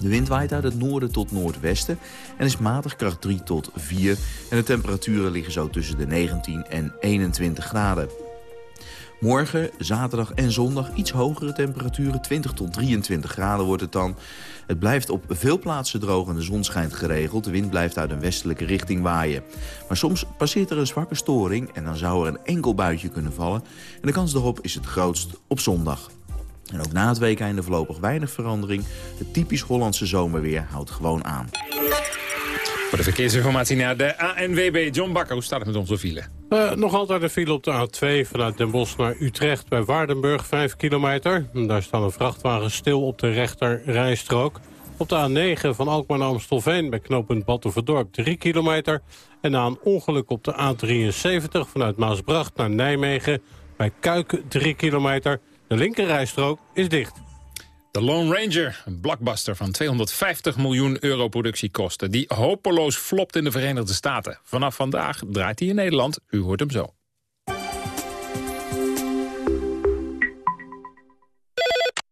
De wind waait uit het noorden tot noordwesten en is matig kracht 3 tot 4. En de temperaturen liggen zo tussen de 19 en 21 graden. Morgen, zaterdag en zondag iets hogere temperaturen. 20 tot 23 graden wordt het dan. Het blijft op veel plaatsen droog en de zon schijnt geregeld. De wind blijft uit een westelijke richting waaien. Maar soms passeert er een zwakke storing en dan zou er een enkel buitje kunnen vallen. En de kans daarop is het grootst op zondag. En ook na het weekende voorlopig weinig verandering. Het typisch Hollandse zomerweer houdt gewoon aan. Voor de verkeersinformatie naar de ANWB. John Bakker, hoe staat het met onze file? Uh, nog altijd een file op de A2 vanuit Den Bosch naar Utrecht bij Waardenburg, 5 kilometer. Daar staan een vrachtwagen stil op de rechter rijstrook. Op de A9 van Alkmaar naar Amstelveen bij knooppunt Battenverdorp 3 kilometer. En na een ongeluk op de A73 vanuit Maasbracht naar Nijmegen bij Kuik 3 kilometer. De linkerrijstrook is dicht. The Lone Ranger, een blockbuster van 250 miljoen euro productiekosten... die hopeloos flopt in de Verenigde Staten. Vanaf vandaag draait hij in Nederland. U hoort hem zo.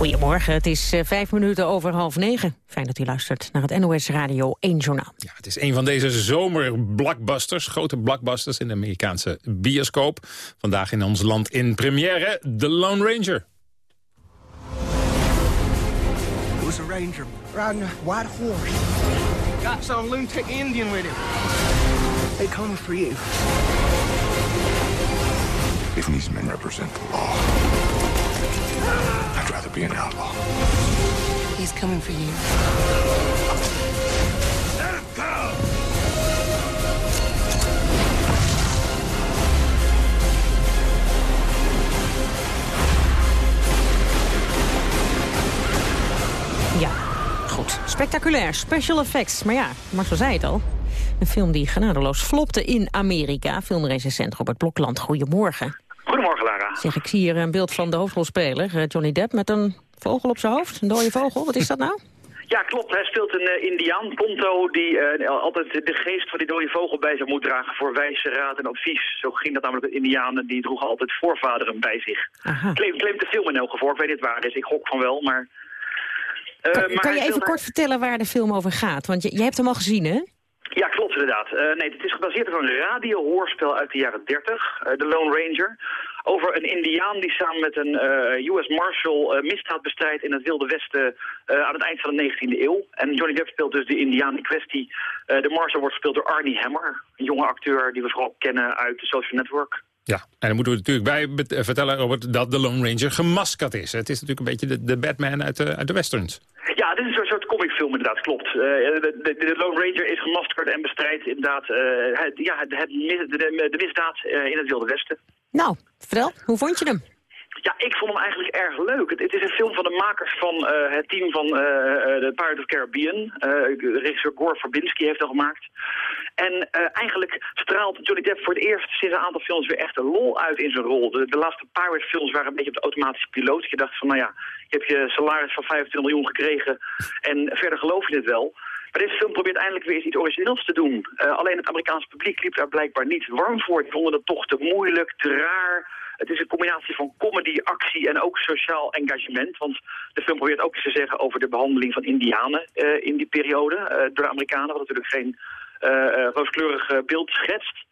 Goedemorgen, het is eh, vijf minuten over half negen. Fijn dat u luistert naar het NOS Radio 1 Journaal. Ja, het is een van deze zomerblockbusters, grote blockbusters in de Amerikaanse bioscoop. Vandaag in ons land in première, The Lone Ranger. Who's a ranger riding a white horse? Got some lunatic Indian with him. They coming for you. If these men represent the law, I'd rather be an outlaw. He's coming for you. Ja, goed. Spectaculair, special effects. Maar ja, Marcel zei het al. Een film die genadeloos flopte in Amerika. Filmrecensent Robert Blokland, goedemorgen. Zeg, ik zie hier een beeld van de hoofdrolspeler, eh, Johnny Depp... met een vogel op zijn hoofd, een dode vogel. Wat is dat nou? Ja, klopt. Hij speelt een eh, Indiaan, Ponto, die eh, altijd de geest van die dode vogel bij zich moet dragen voor wijze raad en advies. Zo ging dat namelijk met Indianen, die droegen altijd voorvaderen bij zich. Claim, claimt de film in elk geval. Ik weet niet waar het is, ik gok van wel, maar... Eh, Kan, maar kan je even speelt- kort vertellen waar de film over gaat? Want je, je hebt hem al gezien, hè? Ja, klopt inderdaad. Nee, het is gebaseerd op een radiohoorspel uit de jaren 30, eh, The Lone Ranger. Over een indiaan die samen met een eh, US Marshal eh, misdaad bestrijdt in het Wilde Westen eh, aan het eind van de 19e eeuw. En Johnny Depp speelt dus de indiaan in kwestie. De Marshal wordt gespeeld door Arnie Hammer, een jonge acteur die we vooral kennen uit de Social Network. Ja, en dan moeten we natuurlijk bij vertellen, Robert, dat de Lone Ranger gemaskerd is. Het is natuurlijk een beetje de, de Batman uit de, uit de westerns. Ja, dit is een soort comicfilm inderdaad, klopt. De, de, de Lone Ranger is gemaskerd en bestrijdt inderdaad het, ja, het, het mis- de, misdaad in het Wilde Westen. Nou, vertel, hoe vond je hem? Ja, ik vond hem eigenlijk erg leuk. Het, is een film van de makers van eh, het team van eh, de Pirates of the Caribbean. Regisseur Gore Verbinski heeft dat gemaakt. En eigenlijk straalt Johnny Depp voor het eerst sinds een aantal films weer echt een lol uit in zijn rol. De, de laatste Pirate films waren een beetje op de automatische piloot. Je dacht van, nou ja, je hebt je salaris van 25 miljoen gekregen en verder geloof je het wel. Maar deze film probeert eindelijk weer iets origineels te doen. Eh, alleen het Amerikaanse publiek liep daar blijkbaar niet warm voor. Die vonden het toch te moeilijk, te raar. Het is een combinatie van comedy, actie en ook sociaal engagement. Want de film probeert ook iets te zeggen over de behandeling van indianen eh, in die periode. eh, door de Amerikanen, wat natuurlijk geen rooskleurig beeld schetst.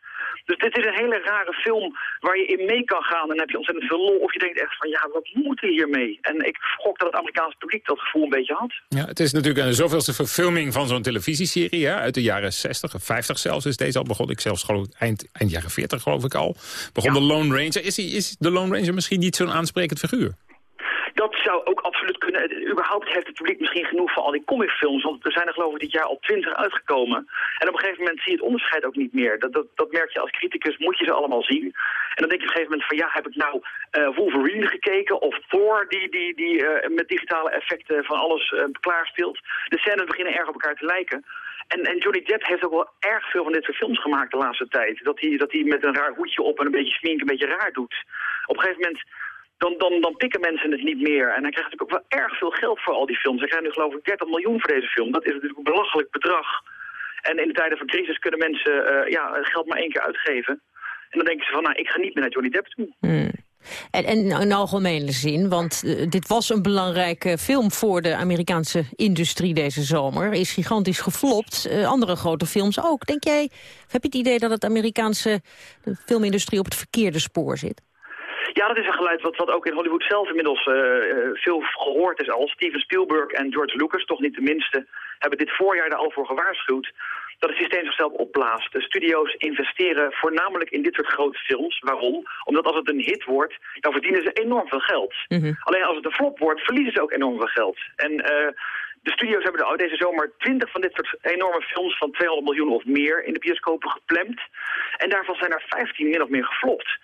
Dus dit is een hele rare film waar je in mee kan gaan. En dan heb je ontzettend veel lol. Of je denkt echt van, ja, wat moet er hiermee? En ik gok dat het Amerikaanse publiek dat gevoel een beetje had. Ja, het is natuurlijk een zoveelste verfilming van zo'n televisieserie. Hè, uit de jaren 60 of 50 zelfs is deze al begonnen. Ik zelfs geloof eind, eind jaren 40 geloof ik al. Begon de Lone Ranger. Is, is de Lone Ranger misschien niet zo'n aansprekend figuur? Dat zou ook. Het- Überhaupt heeft het publiek misschien genoeg van al die comicfilms. Want er zijn er geloof ik dit jaar al twintig uitgekomen. En op een gegeven moment zie je het onderscheid ook niet meer. Dat, dat, merk je als criticus, moet je ze allemaal zien. En dan denk je op een gegeven moment van ja, heb ik nou eh, Wolverine gekeken? Of Thor die, die, die eh, met digitale effecten van alles eh klaarspeelt. De scènes beginnen erg op elkaar te lijken. En, en Johnny Depp heeft ook wel erg veel van dit soort films gemaakt de laatste tijd. Dat hij, dat hij met een raar hoedje op en een beetje smink een beetje raar doet. Op een gegeven moment dan, dan, dan pikken mensen het niet meer. En hij krijgt natuurlijk ook wel erg veel geld voor al die films. Hij krijgt nu geloof ik 30 miljoen voor deze film. Dat is natuurlijk een belachelijk bedrag. En in de tijden van crisis kunnen mensen eh, ja, geld maar één keer uitgeven. En dan denken ze van, nou, ik ga niet meer naar Johnny Depp toe. Hmm. En, en in algemene zin, want eh, dit was een belangrijke film voor de Amerikaanse industrie deze zomer. Is gigantisch geflopt. Eh, andere grote films ook. Denk jij, heb je het idee dat het Amerikaanse filmindustrie op het verkeerde spoor zit? Ja, dat is een geluid wat, wat ook in Hollywood zelf inmiddels eh, eh, veel gehoord is al. Steven Spielberg en George Lucas, toch niet de minste, hebben dit voorjaar daar al voor gewaarschuwd dat het systeem zichzelf opblaast. De studio's investeren voornamelijk in dit soort grote films. Waarom? Omdat als het een hit wordt, dan verdienen ze enorm veel geld. Alleen als het een flop wordt, verliezen ze ook enorm veel geld. En eh, de studio's hebben de, deze zomer 20 van dit soort enorme films van 200 miljoen of meer in de bioscopen gepland. En daarvan zijn er 15 min of meer geflopt.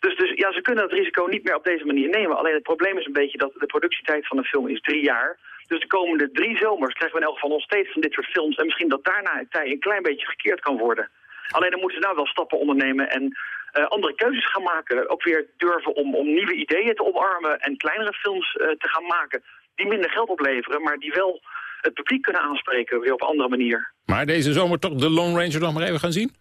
Dus, dus ja, ze kunnen het risico niet meer op deze manier nemen. Alleen het probleem is een beetje dat de productietijd van een film is drie jaar. Dus de komende drie zomers krijgen we in elk geval nog steeds van dit soort films. En misschien dat daarna het tij een klein beetje gekeerd kan worden. Alleen dan moeten ze nou wel stappen ondernemen en eh, andere keuzes gaan maken. Ook weer durven om, om nieuwe ideeën te omarmen en kleinere films eh, te gaan maken. Die minder geld opleveren, maar die wel het publiek kunnen aanspreken weer op een andere manier. Maar deze zomer toch de Lone Ranger nog maar even gaan zien?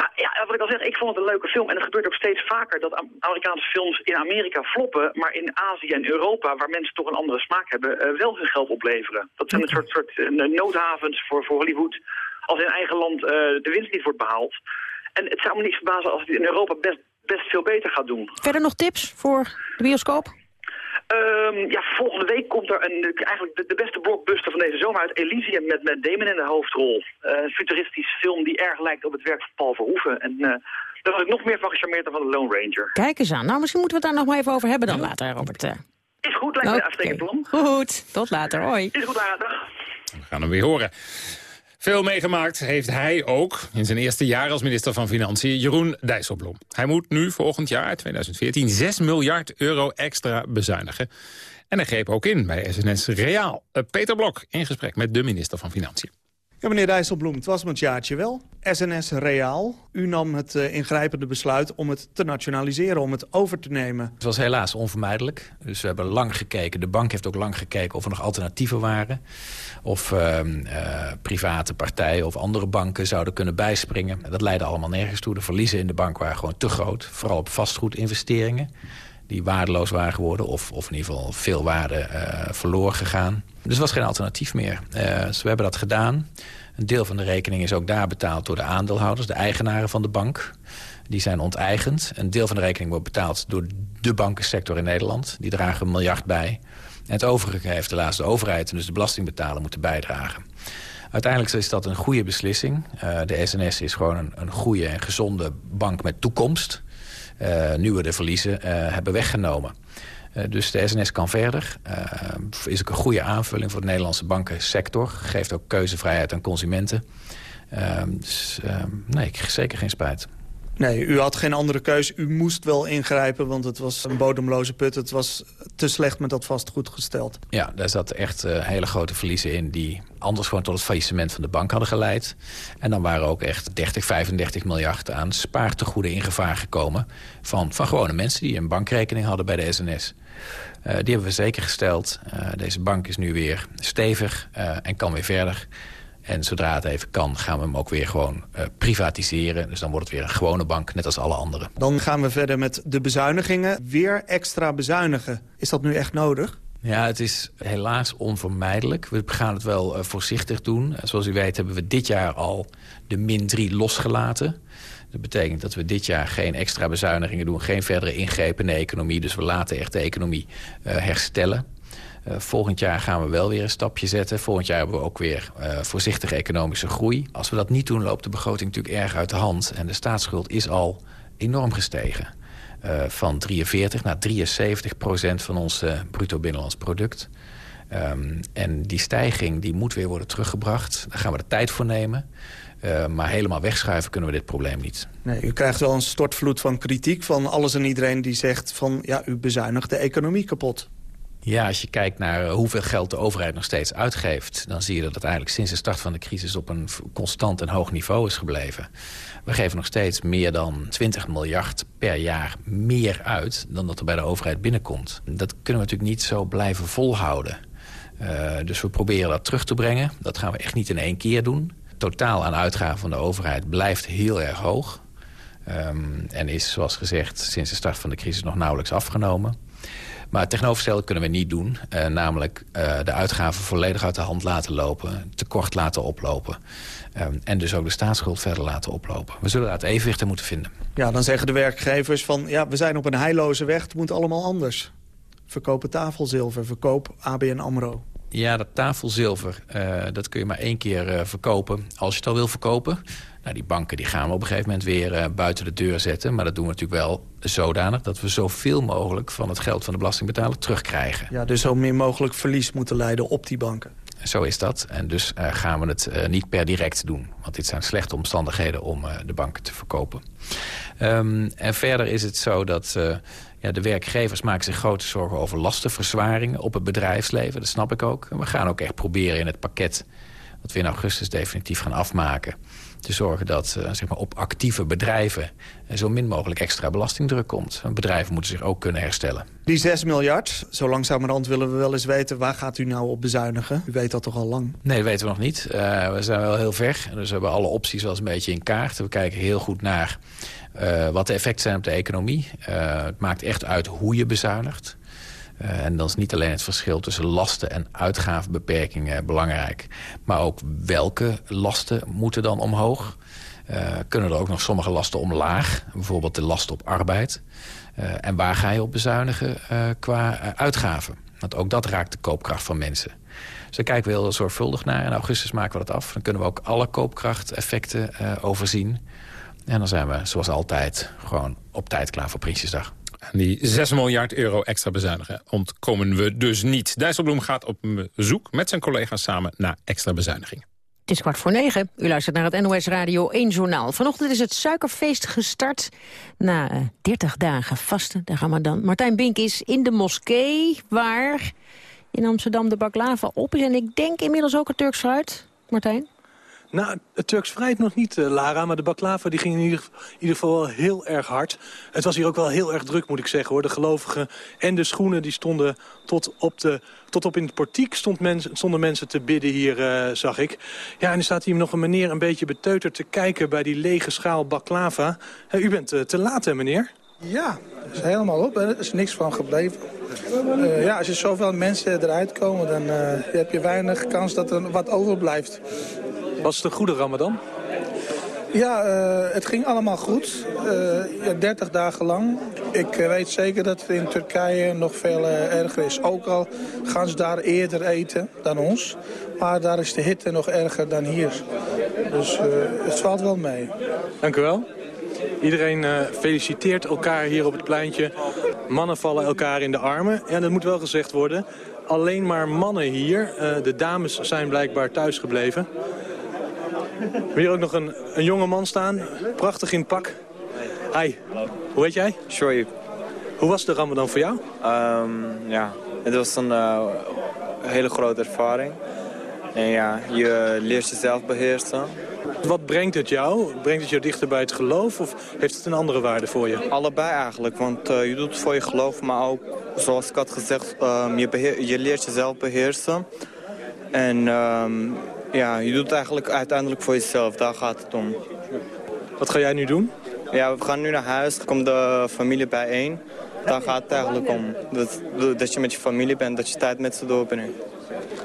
Nou, ja, wat ik al zeg, ik vond het een leuke film. En het gebeurt ook steeds vaker dat Am- Amerikaanse films in Amerika floppen... maar in Azië en Europa, waar mensen toch een andere smaak hebben... eh, wel hun geld opleveren. Dat zijn een soort, soort eh, noodhavens voor, voor Hollywood... als in eigen land eh, de winst niet wordt behaald. En het zou me niet verbazen als het in Europa best, best veel beter gaat doen. Verder nog tips voor de bioscoop? Ehm, ja, volgende week komt er een, eigenlijk de, de beste blockbuster van deze zomer uit. Elysium met, met Damon in de hoofdrol. Eh, een futuristisch film die erg lijkt op het werk van Paul Verhoeven. En eh, daar was ik nog meer van gecharmeerd dan van de Lone Ranger. Kijk eens aan. Nou, misschien moeten we het daar nog maar even over hebben dan later, Robert. eh. Is goed, lijkt me een Oké. uitstekend plan. Goed, tot later. Hoi. Is goed, aardig. We gaan hem weer horen. Veel meegemaakt heeft hij ook in zijn eerste jaar als minister van Financiën, Jeroen Dijsselbloem. Hij moet nu volgend jaar, 2014, 6 miljard euro extra bezuinigen. En hij greep ook in bij SNS Reaal. Eh, Peter Blok in gesprek met de minister van Financiën. Ja, meneer Dijsselbloem, het was met jaartje wel. SNS Reaal, u nam het eh, ingrijpende besluit om het te nationaliseren, om het over te nemen. Het was helaas onvermijdelijk. Dus we hebben lang gekeken. De bank heeft ook lang gekeken of er nog alternatieven waren. Of ehm, eh, private partijen of andere banken zouden kunnen bijspringen. Dat leidde allemaal nergens toe. De verliezen in de bank waren gewoon te groot. Vooral op vastgoedinvesteringen. Die waardeloos waren geworden of, of in ieder geval veel waarde eh, verloren gegaan. Dus er was geen alternatief meer. Eh, dus we hebben dat gedaan. Een deel van de rekening is ook daar betaald door de aandeelhouders, de eigenaren van de bank. Die zijn onteigend. Een deel van de rekening wordt betaald door de bankensector in Nederland. Die dragen een miljard bij. En het overige heeft de laatste overheid, en dus de belastingbetaler, moeten bijdragen. Uiteindelijk is dat een goede beslissing. Uh, de SNS is gewoon een, een goede en gezonde bank met toekomst. Nu we de verliezen uh, hebben weggenomen. Uh, dus de SNS kan verder. is ook een goede aanvulling voor de Nederlandse bankensector. Geeft ook keuzevrijheid aan consumenten. dus nee, ik zeker geen spijt. Nee, u had geen andere keus. U moest wel ingrijpen, want het was een bodemloze put. Het was te slecht met dat vastgoed gesteld. Ja, daar zaten echt uh, hele grote verliezen in... die anders gewoon tot het faillissement van de bank hadden geleid. En dan waren ook echt 30, 35 miljard aan spaartegoeden in gevaar gekomen... van, van gewone mensen die een bankrekening hadden bij de SNS. Uh, die hebben we zeker gesteld. Uh, deze bank is nu weer stevig en kan weer verder... En zodra het even kan, gaan we hem ook weer gewoon uh, privatiseren. Dus dan wordt het weer een gewone bank, net als alle anderen. Dan gaan we verder met de bezuinigingen. Weer extra bezuinigen. Is dat nu echt nodig? Ja, het is helaas onvermijdelijk. We gaan het wel uh, voorzichtig doen. Zoals u weet hebben we dit jaar al de min 3 losgelaten. Dat betekent dat we dit jaar geen extra bezuinigingen doen... geen verdere ingrepen in de economie. Dus we laten echt de economie uh, herstellen. Uh, volgend jaar gaan we wel weer een stapje zetten. Volgend jaar hebben we ook weer uh, voorzichtige economische groei. Als we dat niet doen, loopt de begroting natuurlijk erg uit de hand. En de staatsschuld is al enorm gestegen. van 43 naar 73 procent van ons bruto binnenlands product. Um, en die stijging die moet weer worden teruggebracht. Daar gaan we de tijd voor nemen. Maar helemaal wegschuiven kunnen we dit probleem niet. Nee, u krijgt wel een stortvloed van kritiek van alles en iedereen die zegt van... ja, u bezuinigt de economie kapot. Ja, als je kijkt naar eh, hoeveel geld de overheid nog steeds uitgeeft... dan zie je dat het eigenlijk sinds de start van de crisis... op een constant en hoog niveau is gebleven. We geven nog steeds meer dan 20 miljard per jaar meer uit... dan dat er bij de overheid binnenkomt. Dat kunnen we natuurlijk niet zo blijven volhouden. Uh, dus we proberen dat terug te brengen. Dat gaan we echt niet in één keer doen. Totaal aan uitgaven van de overheid blijft heel erg hoog. Um, en is, zoals gezegd, sinds de start van de crisis nog nauwelijks afgenomen. Maar het tegenovergestelde kunnen we niet doen. Uh, namelijk uh, de uitgaven volledig uit de hand laten lopen. Tekort laten oplopen. Um, en dus ook de staatsschuld verder laten oplopen. We zullen daar het evenwicht in moeten vinden. Ja, dan zeggen de werkgevers van... ja, we zijn op een heilloze weg, het moet allemaal anders. Verkopen tafelzilver, verkoop ABN AMRO. Ja, dat tafelzilver, uh, dat kun je maar één keer uh, verkopen als je het al wil verkopen. Nou, die banken die gaan we op een gegeven moment weer uh, buiten de deur zetten. Maar dat doen we natuurlijk wel zodanig dat we zoveel mogelijk van het geld van de belastingbetaler terugkrijgen. Ja, dus zo min mogelijk verlies moeten leiden op die banken. Zo is dat. En dus gaan we het niet per direct doen. Want dit zijn slechte omstandigheden om de banken te verkopen. Um, en verder is het zo dat ja, de werkgevers maken zich grote zorgen over lastenverzwaringen op het bedrijfsleven. Dat snap ik ook. En we gaan ook echt proberen in het pakket dat we in augustus definitief gaan afmaken... te zorgen dat uh, zeg maar op actieve bedrijven uh, zo min mogelijk extra belastingdruk komt. bedrijven moeten zich ook kunnen herstellen. Die 6 miljard, zo langzamerhand willen we wel eens weten... waar gaat u nou op bezuinigen? U weet dat toch al lang? Nee, dat weten we nog niet. Uh, we zijn wel heel ver. Dus we hebben alle opties wel eens een beetje in kaart. We kijken heel goed naar uh, wat de effecten zijn op de economie. Uh, het maakt echt uit hoe je bezuinigt. Uh, en dan is niet alleen het verschil tussen lasten en uitgavenbeperkingen belangrijk. Maar ook welke lasten moeten dan omhoog. kunnen er ook nog sommige lasten omlaag. Bijvoorbeeld de lasten op arbeid. en waar ga je op bezuinigen qua uitgaven? Want ook dat raakt de koopkracht van mensen. Dus daar kijken we heel zorgvuldig naar. In augustus maken we dat af. Dan kunnen we ook alle koopkrachteffecten overzien. En dan zijn we, zoals altijd, gewoon op tijd klaar voor Prinsjesdag. En die 6 miljard euro extra bezuinigen ontkomen we dus niet. Dijsselbloem gaat op bezoek met zijn collega's samen naar extra bezuinigingen. Het is kwart voor negen. U luistert naar het NOS Radio 1 Journaal. Vanochtend is het suikerfeest gestart. Na uh, eh, 30 dagen vasten, de Ramadan. Martijn Bink is in de moskee, waar in Amsterdam de baklava op is. En ik denk inmiddels ook het Turks fruit. Martijn? Nou, het Turks vrijheid nog niet, uh, Lara. Maar de baklava die ging in ieder, geval wel heel erg hard. Het was hier ook wel heel erg druk, moet ik zeggen. hoor. De gelovigen en de schoenen die stonden tot op, de, tot op in het portiek. Stond stonden mensen te bidden hier, uh, zag ik. Ja, en er staat hier nog een meneer een beetje beteuterd te kijken... bij die lege schaal baklava. U bent te laat, hè, meneer? Ja, is helemaal op. Er is niks van gebleven. Ja, als er zoveel mensen eruit komen, dan heb je weinig kans dat er wat overblijft. Was het een goede ramadan? Ja, uh, het ging allemaal goed. ja, 30 dagen lang. Ik weet zeker dat het in Turkije nog veel erger is. Ook al gaan ze daar eerder eten dan ons. Maar daar is de hitte nog erger dan hier. Dus het valt wel mee. Dank u wel. Iedereen feliciteert elkaar hier op het pleintje. Mannen vallen elkaar in de armen. En dat moet wel gezegd worden. Alleen maar mannen hier. De dames zijn blijkbaar thuisgebleven. We hier ook nog een, een jonge man staan. Prachtig in pak. Hi, hoe heet jij? Shoaib. Hoe was de ramadan voor jou? Um, ja, het was een uh, hele grote ervaring. En ja, je leert jezelf beheersen. Wat brengt het jou? Brengt het jou dichter bij het geloof of heeft het een andere waarde voor je? Allebei eigenlijk, want uh, je doet het voor je geloof, maar ook, zoals ik had gezegd, um, je, je, leert jezelf beheersen. En um, ja, je doet het eigenlijk uiteindelijk voor jezelf, daar gaat het om. Wat ga jij nu doen? Ja, we gaan nu naar huis, er komt de familie bijeen. Daar gaat het eigenlijk om. Dat, dat je met je familie bent, dat je tijd met ze doorbrengt.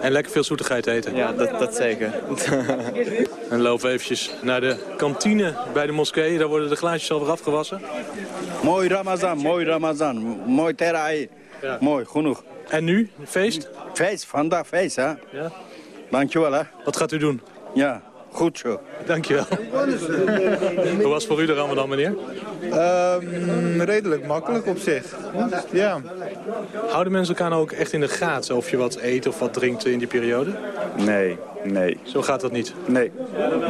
En lekker veel zoetigheid eten. Ja, dat, dat zeker. en lopen eventjes naar de kantine bij de moskee. Daar worden de glaasjes alweer afgewassen. Mooi Ramazan, mooi Ramazan. Mooi terai. Ja. Mooi, genoeg. En nu? Feest? Feest, vandaag feest, hè? Ja. Dankjewel, hè. Wat gaat u doen? Ja, Goed zo. Dankjewel. Hoe was voor u de Ramadan, meneer? Ehm, redelijk makkelijk op zich. Ja. Houden mensen elkaar nou ook echt in de gaten of je wat eet of wat drinkt in die periode? Nee, nee. Zo gaat dat niet? Nee.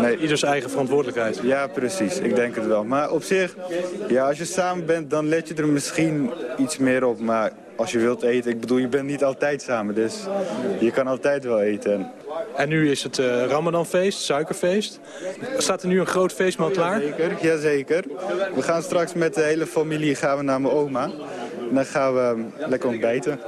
nee. Ieder zijn eigen verantwoordelijkheid? Ja, precies. Ik denk het wel. Maar op zich, ja, als je samen bent, dan let je er misschien iets meer op. Maar als je wilt eten, ik bedoel, je bent niet altijd samen. Dus je kan altijd wel eten. En nu is het uh, Ramadanfeest, suikerfeest. Staat er nu een groot feestmaal klaar? Jazeker, jazeker. We gaan straks met de hele familie gaan we naar mijn oma. En dan gaan we um, lekker ontbijten.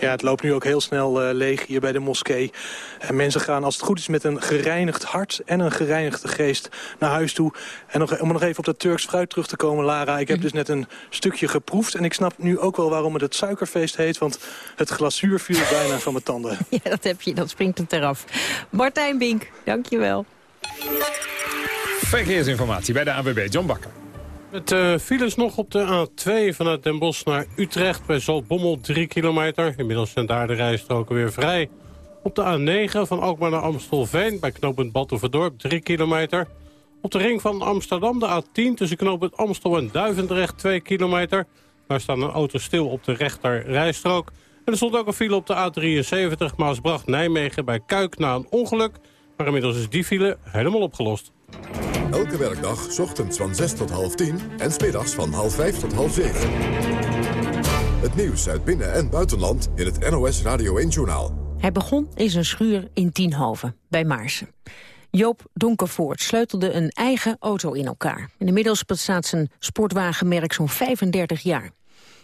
Ja, het loopt nu ook heel snel uh, leeg hier bij de moskee. En mensen gaan als het goed is met een gereinigd hart en een gereinigde geest naar huis toe. En nog, om nog even op dat Turks fruit terug te komen, Lara. Ik heb dus net een stukje geproefd. En ik snap nu ook wel waarom het het suikerfeest heet. Want het glazuur viel bijna van mijn tanden. Ja, dat heb je. Dat springt het eraf. Martijn Bink, dankjewel. Verkeersinformatie bij de AWB, John Bakker. Het uh, files nog op de A2 vanuit Den Bosch naar Utrecht bij Zaltbommel 3 kilometer. Inmiddels zijn daar de rijstroken weer vrij. Op de A9 van Alkmaar naar Amstelveen bij knooppunt Batuverdorp 3 kilometer. Op de ring van Amsterdam de A10 tussen knooppunt Amstel en Duivendrecht 2 kilometer. Daar staan een auto stil op de rechter rijstrook. En er stond ook een file op de A73 Maasbracht-Nijmegen bij Kuik na een ongeluk. Maar inmiddels is die file helemaal opgelost. Elke werkdag, ochtends van 6 tot half 10 en smiddags van half 5 tot half 7. Het nieuws uit binnen- en buitenland in het NOS Radio 1-journaal. Hij begon in zijn schuur in Tienhoven, bij Maarsen. Joop Donkervoort sleutelde een eigen auto in elkaar. Inmiddels bestaat zijn sportwagenmerk zo'n 35 jaar.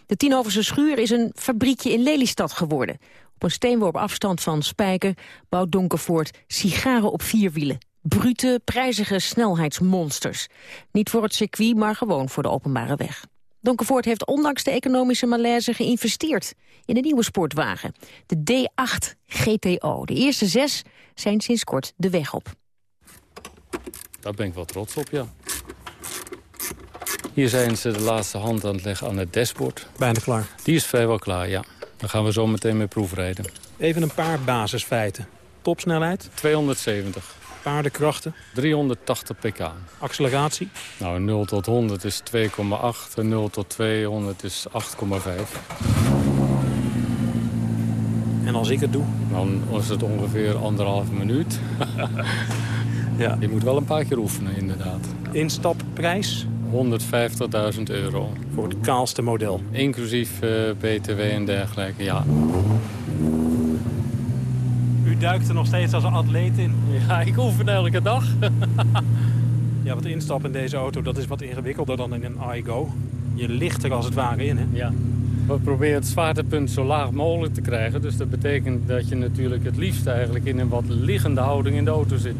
De Tienhovense schuur is een fabriekje in Lelystad geworden. Op een steenworp afstand van Spijker bouwt Donkervoort sigaren op vier wielen. Brute, prijzige snelheidsmonsters. Niet voor het circuit, maar gewoon voor de openbare weg. Donkervoort heeft ondanks de economische malaise geïnvesteerd in een nieuwe sportwagen. De D8 GTO. De eerste zes zijn sinds kort de weg op. Daar ben ik wel trots op, ja. Hier zijn ze de laatste hand aan het leggen aan het dashboard. Bijna klaar. Die is vrijwel klaar, ja. Dan gaan we zo meteen mee proefrijden. Even een paar basisfeiten. Topsnelheid? 270. Paardenkrachten? 380 pk. Acceleratie? Nou, 0 tot 100 is 2,8 en 0 tot 200 is 8,5. En als ik het doe? Dan is het ongeveer anderhalve minuut. ja. Je moet wel een paar keer oefenen, inderdaad. Instapprijs? 150.000 euro. Voor het kaalste model? Inclusief uh, BTW en dergelijke, ja. Duikt er nog steeds als een atleet in? Ja, ik oefen elke dag. ja, wat instappen in deze auto, dat is wat ingewikkelder dan in een iGo. Je ligt er als het ware in, hè? Ja. We proberen het zwaartepunt zo laag mogelijk te krijgen. Dus dat betekent dat je natuurlijk het liefst eigenlijk in een wat liggende houding in de auto zit.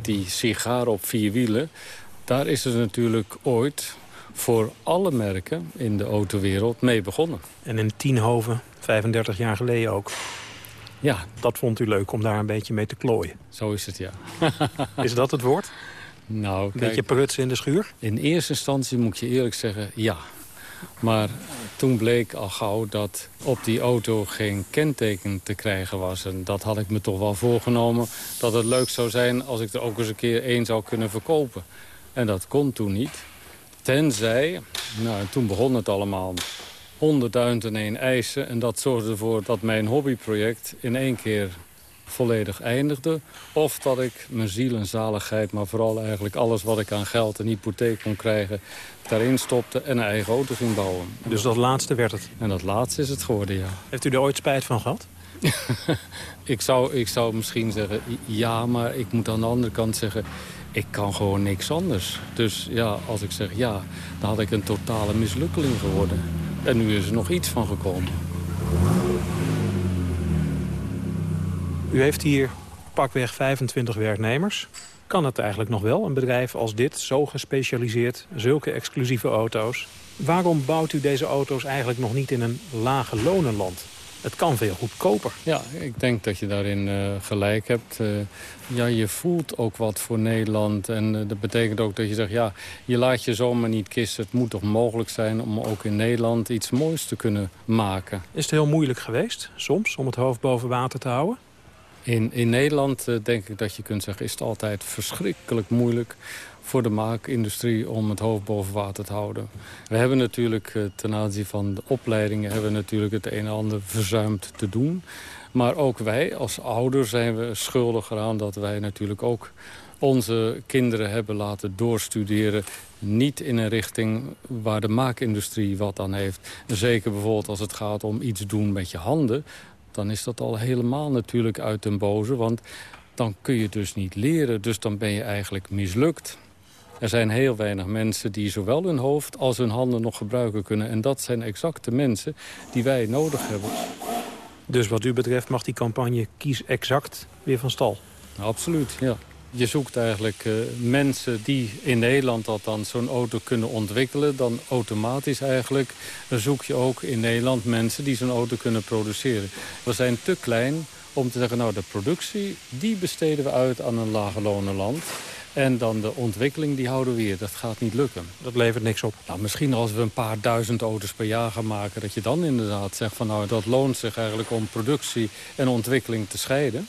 Die sigaar op vier wielen, daar is het natuurlijk ooit voor alle merken in de autowereld mee begonnen. En in Tienhoven, 35 jaar geleden ook. Ja. Dat vond u leuk om daar een beetje mee te klooien. Zo is het, ja. is dat het woord? Nou, Een beetje prutsen in de schuur? In eerste instantie moet je eerlijk zeggen, ja. Maar toen bleek al gauw dat op die auto geen kenteken te krijgen was. En dat had ik me toch wel voorgenomen dat het leuk zou zijn... als ik er ook eens een keer één zou kunnen verkopen. En dat kon toen niet. Tenzij, nou, toen begon het allemaal, honderdduizend en één eisen. En dat zorgde ervoor dat mijn hobbyproject in één keer volledig eindigde. Of dat ik mijn ziel en zaligheid, maar vooral eigenlijk alles wat ik aan geld en hypotheek kon krijgen... daarin stopte en een eigen auto ging bouwen. Dus dat laatste werd het? En dat laatste is het geworden, ja. Heeft u er ooit spijt van gehad? ik, zou, ik zou misschien zeggen ja, maar ik moet aan de andere kant zeggen... ik kan gewoon niks anders. Dus ja, als ik zeg ja, dan had ik een totale mislukkeling geworden. En nu is er nog iets van gekomen. U heeft hier pakweg 25 werknemers. Kan het eigenlijk nog wel, een bedrijf als dit, zo gespecialiseerd, zulke exclusieve auto's? Waarom bouwt u deze auto's eigenlijk nog niet in een lage lonenland? Het kan veel goedkoper. Ja, ik denk dat je daarin uh, gelijk hebt. Uh, ja, je voelt ook wat voor Nederland. En uh, dat betekent ook dat je zegt, ja, je laat je zomaar niet kisten. Het moet toch mogelijk zijn om ook in Nederland iets moois te kunnen maken. Is het heel moeilijk geweest, soms, om het hoofd boven water te houden? In, in Nederland eh, denk ik dat je kunt zeggen... is het altijd verschrikkelijk moeilijk voor de maakindustrie om het hoofd boven water te houden. We hebben natuurlijk eh, ten aanzien van de opleidingen... hebben we natuurlijk het een en ander verzuimd te doen. Maar ook wij als ouders zijn we schuldig eraan dat wij natuurlijk ook onze kinderen hebben laten doorstuderen. Niet in een richting waar de maakindustrie wat aan heeft. Zeker bijvoorbeeld als het gaat om iets doen met je handen. Dan is dat al helemaal natuurlijk uit den boze. Want dan kun je dus niet leren. Dus dan ben je eigenlijk mislukt. Er zijn heel weinig mensen die zowel hun hoofd als hun handen nog gebruiken kunnen. En dat zijn exact de mensen die wij nodig hebben. Dus wat u betreft mag die campagne Kies Exact weer van stal? Absoluut, ja. Je zoekt eigenlijk uh, mensen die in Nederland althans zo'n auto kunnen ontwikkelen. Dan automatisch eigenlijk zoek je ook in Nederland mensen die zo'n auto kunnen produceren. We zijn te klein om te zeggen, nou de productie die besteden we uit aan een lage land. En dan de ontwikkeling, die houden we weer. Dat gaat niet lukken. Dat levert niks op? Nou, misschien als we een paar duizend auto's per jaar gaan maken... dat je dan inderdaad zegt van nou, dat loont zich eigenlijk om productie en ontwikkeling te scheiden.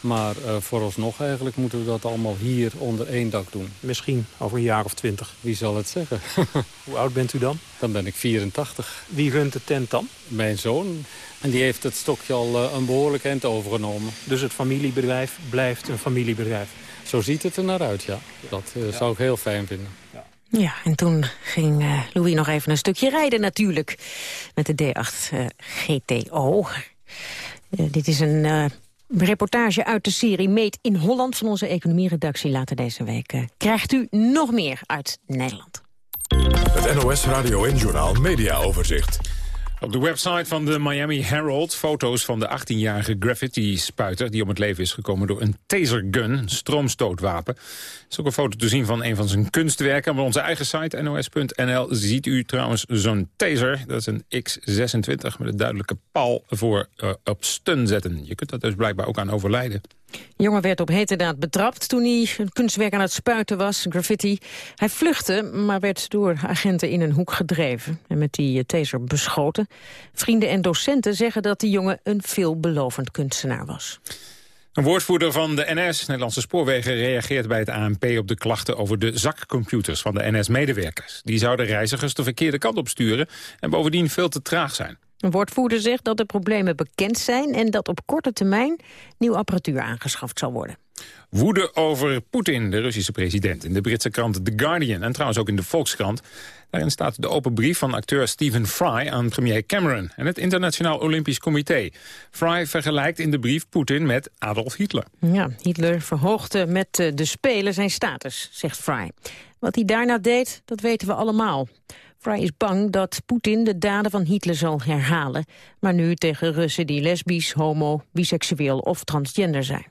Maar uh, vooralsnog eigenlijk moeten we dat allemaal hier onder één dak doen. Misschien over een jaar of twintig. Wie zal het zeggen? Hoe oud bent u dan? Dan ben ik 84. Wie runt de tent dan? Mijn zoon. En die heeft het stokje al uh, een behoorlijk eind overgenomen. Dus het familiebedrijf blijft een familiebedrijf? Zo ziet het er naar uit, ja. Dat uh, zou ik heel fijn vinden. Ja. Ja, en toen ging uh, Louis nog even een stukje rijden natuurlijk. Met de D8 uh, GTO. dit is een reportage uit de serie Meet in Holland... van onze economieredactie later deze week. krijgt u nog meer uit Nederland. Het NOS Radio en Journaal Media Overzicht. Op de website van de Miami Herald foto's van de 18-jarige graffiti-spuiter... die om het leven is gekomen door een tasergun, een stroomstootwapen. Er is ook een foto te zien van een van zijn kunstwerken. Op onze eigen site, nos.nl, ziet u trouwens zo'n taser. Dat is een X26 met een duidelijke paal voor uh, op stun zetten. Je kunt dat dus blijkbaar ook aan overlijden. Jongen werd op heterdaad betrapt toen hij een kunstwerk aan het spuiten was, graffiti. Hij vluchtte, maar werd door agenten in een hoek gedreven en met die taser beschoten. Vrienden en docenten zeggen dat de jongen een veelbelovend kunstenaar was. Een woordvoerder van de NS, Nederlandse Spoorwegen, reageert bij het ANP op de klachten over de zakcomputers van de NS-medewerkers. Die zouden reizigers de verkeerde kant op sturen en bovendien veel te traag zijn. Een woordvoerder zegt dat de problemen bekend zijn... en dat op korte termijn nieuw apparatuur aangeschaft zal worden. Woede over Poetin, de Russische president. In de Britse krant The Guardian en trouwens ook in de Volkskrant. Daarin staat de open brief van acteur Stephen Fry aan premier Cameron... en het Internationaal Olympisch Comité. Fry vergelijkt in de brief Poetin met Adolf Hitler. Ja, Hitler verhoogde met eh, de Spelen zijn status, zegt Fry. Wat hij daarna deed, dat weten we allemaal. Fry is bang dat Poetin de daden van Hitler zal herhalen. Maar nu tegen Russen die lesbisch, homo, biseksueel of transgender zijn.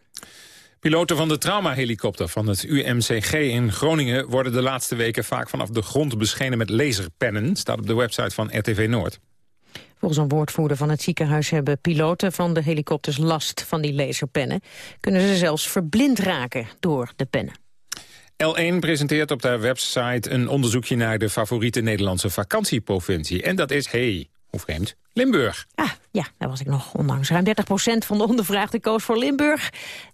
Piloten van de traumahelikopter van het UMCG in Groningen... worden de laatste weken vaak vanaf de grond beschenen met laserpennen. Staat op de website van RTV Noord. Volgens een woordvoerder van het ziekenhuis hebben piloten van de helikopters last van die laserpennen. Kunnen ze zelfs verblind raken door de pennen. L1 presenteert op haar website een onderzoekje naar de favoriete Nederlandse vakantieprovincie. En dat is, hey, hoe vreemd, Limburg. Ah, ja, daar was ik nog onlangs. Ruim 30% van de ondervraagden koos voor Limburg.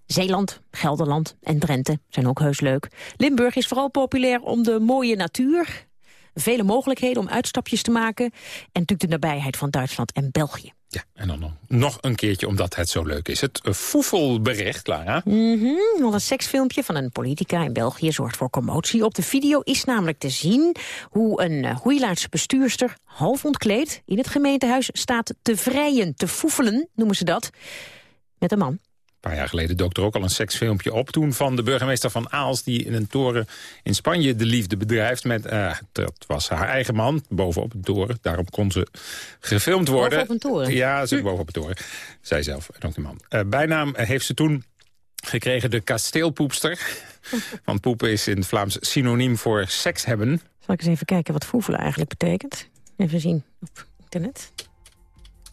Zeeland, Gelderland en Drenthe zijn ook heus leuk. Limburg is vooral populair om de mooie natuur, vele mogelijkheden om uitstapjes te maken... en natuurlijk de nabijheid van Duitsland en België. Ja, en dan nog, een keertje omdat het zo leuk is. Het foefelbericht, Clara. Mm een seksfilmpje van een politica in België zorgt voor commotie. Op de video is namelijk te zien hoe een uh, bestuurster... half ontkleed in het gemeentehuis staat te vrijen, te foefelen, noemen ze dat... met een man paar jaar geleden dook er ook al een seksfilmpje op. Toen van de burgemeester van Aals, die in een toren in Spanje de liefde bedrijft. Met, uh, dat was haar eigen man, bovenop een toren. Daarom kon ze gefilmd worden. Bovenop een toren? Ja, ze hm. bovenop een toren. Zij zelf, en ook de man. Uh, bijnaam heeft ze toen gekregen de kasteelpoepster. Want poepen is in het Vlaams synoniem voor seks hebben. Zal ik eens even kijken wat voevelen eigenlijk betekent? Even zien op internet.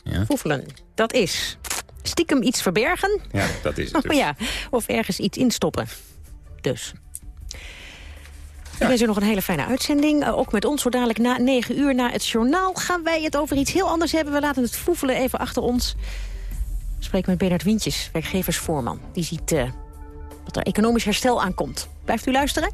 Ja. Voevelen, dat is stiekem iets verbergen. Ja, dat is het dus. ja, of ergens iets instoppen. Dus. Ja. Er is er nog een hele fijne uitzending. Uh, ook met ons zo dadelijk na 9 uur na het journaal gaan wij het over iets heel anders hebben. We laten het voevelen even achter ons. Ik spreek met Bernard Wientjes, werkgeversvoorman. Die ziet uh, dat er economisch herstel aankomt. Blijft u luisteren?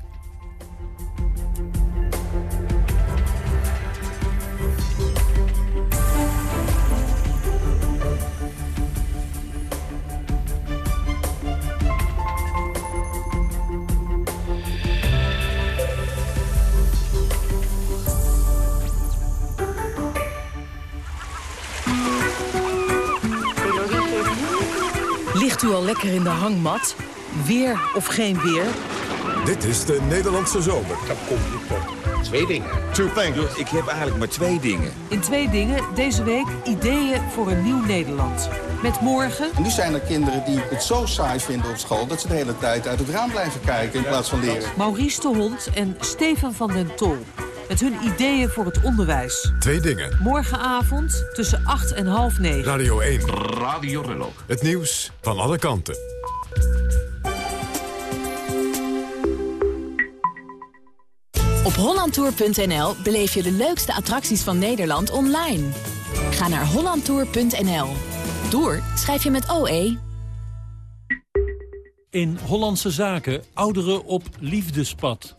Ligt u al lekker in de hangmat? Weer of geen weer? Dit is de Nederlandse zomer. Dan kom je tot twee dingen. Two things. Ik heb eigenlijk maar twee dingen. In twee dingen deze week ideeën voor een nieuw Nederland. Met morgen... Nu zijn er kinderen die het zo saai vinden op school... dat ze de hele tijd uit het raam blijven kijken in plaats van leren. Maurice de Hond en Steven van den Tol. Met hun ideeën voor het onderwijs. Twee dingen. Morgenavond tussen 8 en half 9. Radio 1. Radio Rello. Het nieuws van alle kanten. Op hollandtour.nl beleef je de leukste attracties van Nederland online. Ga naar hollandtour.nl. Tour schrijf je met OE. In Hollandse Zaken ouderen op liefdespad.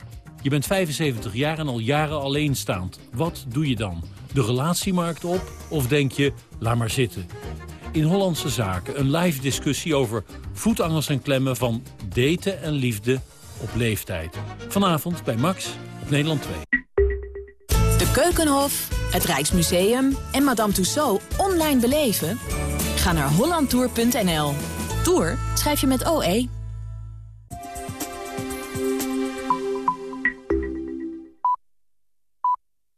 Je bent 75 jaar en al jaren alleenstaand. Wat doe je dan? De relatiemarkt op of denk je, laat maar zitten? In Hollandse Zaken een live discussie over voetangels en klemmen van daten en liefde op leeftijd. Vanavond bij Max op Nederland 2. De Keukenhof, het Rijksmuseum en Madame Tussaud online beleven? Ga naar hollandtour.nl. Tour schrijf je met OE.